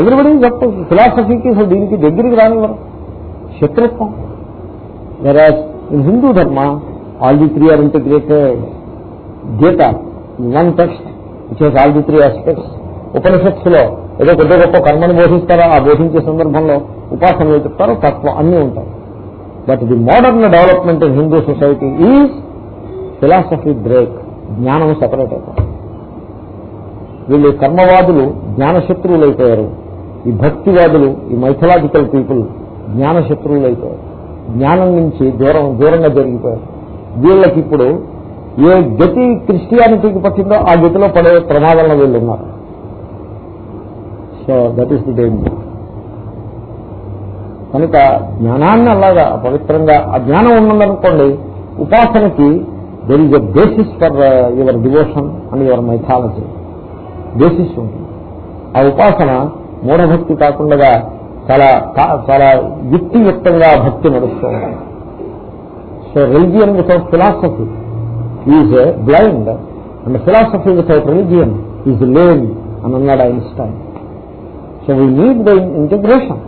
everybody is oppose ఫిలాసఫీకి అసలు దీనికి దగ్గరికి రానివ్వరు శత్రుత్వం. Whereas in Hindu dharma all the three are integrated Gita one text which has all the three aspects ఉపనిషత్స్లో ఏదో కొద్ది గొప్ప కర్మను బోధిస్తారా? ఆ బోధించే సందర్భంలో ఉపాసనలు చెప్తారో తత్వం అన్నీ ఉంటాయి. But the modern development in Hindu society is philosophy break జ్ఞానం సపరేట్ అవుతుంది వీళ్ళు కర్మవాదులు జ్ఞానశత్రువులు అయిపోయారు ఈ భక్తివాదులు ఈ మైథలాజికల్ పీపుల్ జ్ఞానశత్రువులు అయిపోయారు జ్ఞానం నుంచి దూరం దూరంగా జరిగిపోయారు. వీళ్ళకి ఇప్పుడు ఏ గతి క్రిస్టియానిటీకి పట్టిందో ఆ గతిలో పడే ప్రమాదంలో వీళ్ళు ఉన్నారు. So that is the danger కనుక జ్ఞానాన్ని అలాగా పవిత్రంగా ఆ జ్ఞానం ఉన్నదనుకోండి ఉపాసనకి there is a basis for your devotion and your mythology basis ఉంటుంది ఆ ఉపాసన మూఢభక్తి కాకుండా చాలా చాలా యుక్తియుక్తంగా భక్తి నడుస్తూ ఉంటుంది so religion without philosophy is blind and philosophy without religion is lame అని అన్నాడు Einstein so we need the integration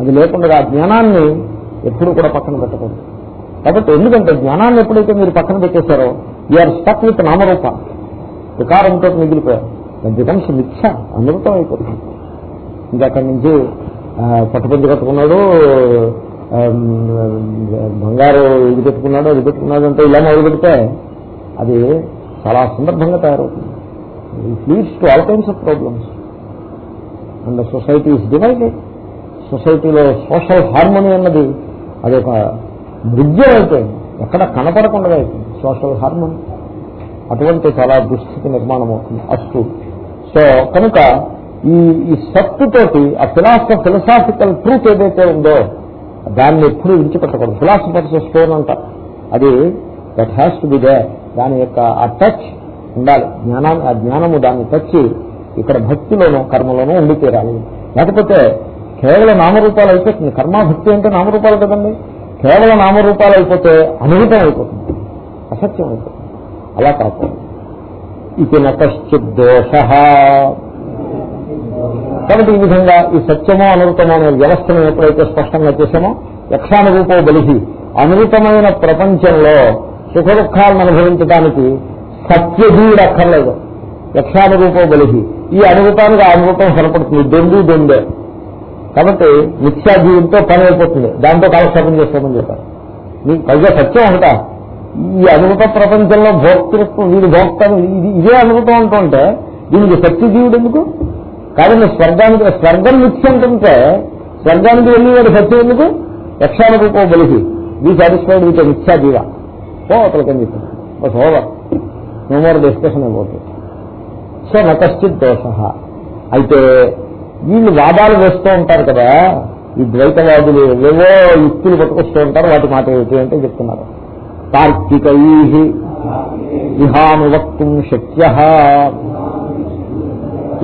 అది లేకుండా ఆ జ్ఞానాన్ని ఎప్పుడు కూడా పక్కన పెట్టకూడదు. కాబట్టి ఎందుకంటే జ్ఞానాన్ని ఎప్పుడైతే మీరు పక్కన పెట్టేశారో యూఆర్ స్టక్ విత్ నామరూప వికారంతో మిగిలిపోయారు. బికమ్స్ మిథ్య. అమృతం అయిపోతుంది ఇంకా అక్కడి నుంచి పట్టుపంచి కట్టుకున్నాడు బంగారు ఇది పెట్టుకున్నాడు అది పెట్టుకున్నాడు అంటే ఇలా మొదలు పెడితే అది చాలా సందర్భంగా తయారవుతుంది. It leads to all kinds of problems and society is divided సొసైటీలో సోషల్ హార్మోనీ అన్నది అది ఒక మృగ్యం అయిపోయింది ఎక్కడ కనపడకుండా అయిపోయింది. సోషల్ హార్మోనీ అటువంటి చాలా దుస్థితి నిర్మాణం అవుతుంది అస్తూ. సో కనుక ఈ ఈ సత్తుతోటి ఆ ఫిలాసఫీ ఫిలసాఫికల్ ట్రూత్ ఏదైతే ఉందో దాన్ని ఎప్పుడు విడిచిపెట్టకూడదు. ఫిలాసఫర్స్ స్టోన్ అంట. అది that has to be there దాని యొక్క ఆ టచ్ ఉండాలి. జ్ఞానాన్ని ఆ జ్ఞానము దాన్ని టచ్ ఇక్కడ భక్తిలోనూ కర్మలోనూ ఉండి తీరాలి. లేకపోతే కేవలం నామరూపాలు అయిపోతుంది. కర్మభక్తి అంటే నామరూపాలు కదండి. కేవలం నామరూపాలు అయిపోతే అనుభూతం అయిపోతుంది. అసత్యం అయిపోతుంది. అలా కాకూడదు. ఇది నశ్చిద్దోష కాబట్టి ఈ విధంగా ఈ సత్యము అనృతము అనే వ్యవస్థను ఎప్పుడైతే స్పష్టంగా చేశామో యక్షానురూపో బలిహి అనృతమైన ప్రపంచంలో సుఖ దుఃఖాలను అనుభవించడానికి సత్యజీవుడు అక్కర్లేదు. యక్షానురూపో బలిహి. ఈ అనుభూతానికి ఆ అనుభూతం సరిపడుతుంది. దొందు దొందే కాబట్టి మిథ్యాజీవులతో పని అయిపోతుంది. దాంతో కాలక్షేపం చేసుకోమని చెప్పారు. మీకు పైగా సత్యం ఒకట ఈ అనుభూత ప్రపంచంలో భోక్తృత్వం వీడి భోక్తం ఇది ఇదే అనుభూతం అంటుంటే దీనికి సత్యజీవుడు ఎందుకు? కానీ స్వర్గానికి స్వర్గం నిత్యంటుంటే స్వర్గానికి వెళ్ళి వాడు సత్యం ఎందుకు? యక్షానురూపో బలిసి బీ సాటిస్ఫైడ్ విత్ మిథ్యాజీవ ఓ అతనికని చెప్పాను బస్ ఓవర్. నో మోర్ డిస్కషన్ అయిపోతుంది సో నకశ్చిత్ దోష. అయితే వీళ్ళు వాదాలు వేస్తూ ఉంటారు కదా ఈ ద్వైతవాదులు ఏవో యుక్తులు పట్టుకొస్తూ ఉంటారు వాటి మాట ఏంటి అంటే చెప్తున్నారు. తార్కికై ఇహానువక్తుం శక్య.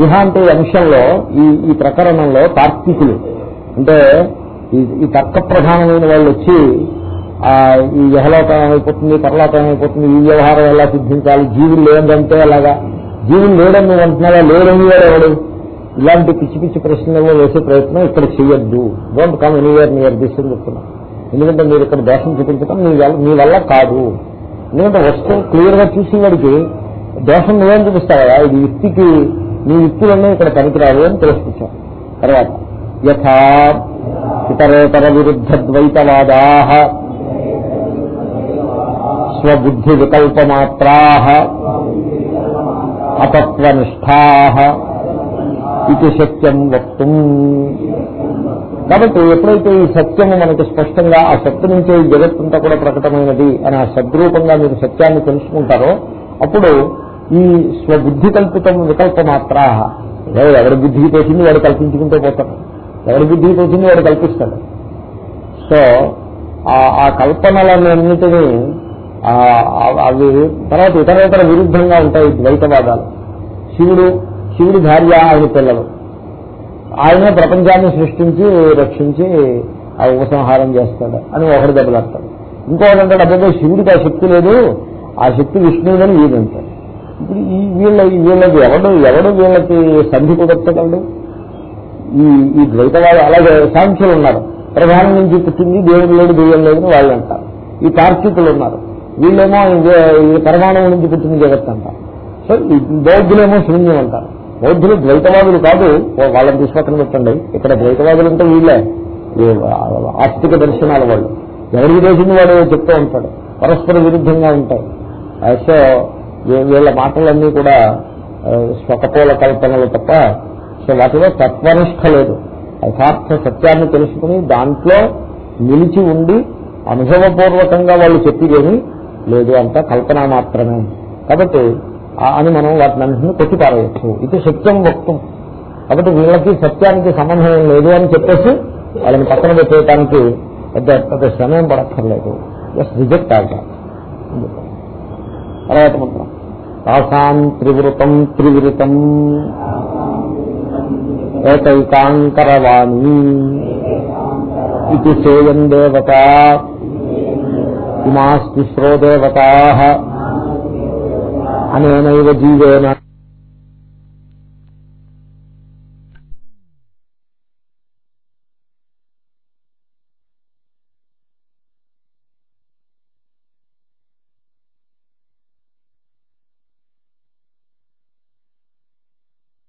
ఇహ అంటే అంశంలో ఈ ఈ ప్రకరణంలో తార్కికులు అంటే ఈ- తర్క ప్రధానమైన వాళ్ళు వచ్చి ఈ యహలోకం అయిపోతుంది పరలోకం అయిపోతుంది ఈ వ్యవహారం ఎలా సిద్ధించాలి జీవులు లేదంటే అలాగా. జీవులు లేడని నువ్వు అంటున్నావా లేడని వాడు ఎవడు? ఇలాంటి పిచ్చి పిచ్చి ప్రశ్నలు వేసే ప్రయత్నం ఇక్కడ చేయొద్దు don't come anywhere near this అని చెప్తున్నా. ఎందుకంటే మీరు ఇక్కడ దోషం చూపించడం మీ వల్ల మీ వల్ల కాదు. ఎందుకంటే వస్తువు క్లియర్గా చూసి వాడికి దోషం నువ్వేం చూపిస్తావా ఇది యుక్తికి నీ యుక్తులన్నీ ఇక్కడ పనికిరాదు అని తెలుసుకొచ్చాం తర్వాత యథా ఇతరేతర విరుద్ధ ద్వైతవాదా స్వబుద్ధి వికల్పమాత్రా అతత్వనిష్టా ఇది సత్యం వక్తుం. కాబట్టి ఎప్పుడైతే ఈ సత్యము మనకి స్పష్టంగా ఆ సత్తు నుంచే ఈ జగత్తంతా కూడా ప్రకటమైనది అని ఆ సద్రూపంగా మీరు సత్యాన్ని తెలుసుకుంటారో అప్పుడు ఈ స్వబుద్ధి కల్పితం వికల్ప మాత్ర ఎవరి బుద్ధికి తోచింది వాడు కల్పించుకుంటూ పోతాడు. ఎవరి బుద్ధికి తోచింది వాడు కల్పిస్తాడు. సో ఆ- కల్పనలన్నింటినీ ఆ- అవి తర్వాత ఇతరేతర విరుద్ధంగా ఉంటాయి ద్వైతవాదాలు. శివుడు శివుడి భార్య ఆయన పిల్లలు. ఆయనే ప్రపంచాన్ని సృష్టించి రక్షించి ఆ ఉపసంహారం చేస్తాడు అని ఒకటి దెబ్బలాడతాడు. ఇంకొకటి అంటే అబ్బాయి శివుడికి ఆ శక్తి లేదు. ఆ శక్తి విష్ణువుదని వీడంటాడు ఇప్పుడు ఈ వీళ్ళ వీళ్ళకి ఎవడు ఎవడు వీళ్ళకి సంధి కుదర్చగలడు ఈ ఈ ద్వైతవాద అలాగే సాంఖ్యులు ఉన్నారు. ప్రధానం నుంచి పుట్టింది దేవుడు లేడు దెయ్యం లేదని వాళ్ళు అంటారు. ఈ తార్కికులు ఉన్నారు. వీళ్ళేమో ఈ పరమాణువు నుంచి పుట్టింది జగత్ అంటారు. సో ఈ బౌద్ధులేమో శూన్యం అంటారు. బౌద్ధులు ద్వైతవాదులు కాదు. ఓ వాళ్ళని తీసుకొక్కన పెట్టండి. ఇక్కడ ద్వైతవాదులు అంటే వీళ్ళే. ఆస్తిక దర్శనాల వాళ్ళు. ఎవరికి తెలిసింది వాడు చెప్తూ ఉంటాడు. పరస్పర విరుద్ధంగా ఉంటాయి. సో వీళ్ళ మాటలన్నీ కూడా స్వకపోల కల్పనలు తప్ప సో వాటిలో తత్వనిష్ట లేదు. యథార్థ సత్యాన్ని తెలుసుకుని దాంట్లో నిలిచి ఉండి అనుభవపూర్వకంగా వాళ్ళు చెప్పేదేమీ లేదు అంతా కల్పన మాత్రమే. కాబట్టి అని మనం వాటిని అన్నింటినీ కొట్టిపారేయచ్చు ఇది సత్యం వక్తం. కాబట్టి వీళ్ళకి సత్యానికి సంబంధం లేదు అని చెప్పేసి వాళ్ళని పక్కన పెట్టేయటానికి పెద్ద పెద్ద సమయం పడక్కర్లేదు. జస్ట్ రిజెక్ట్ అవుతా తర్వాత మంత్రం తాసాం త్రివృతం త్రివృతం ఏకైకాంకరవాణి ఇది సేయం దేవత. ఇమాస్తిస్రో దేవతా. అనేనైవ జీవేన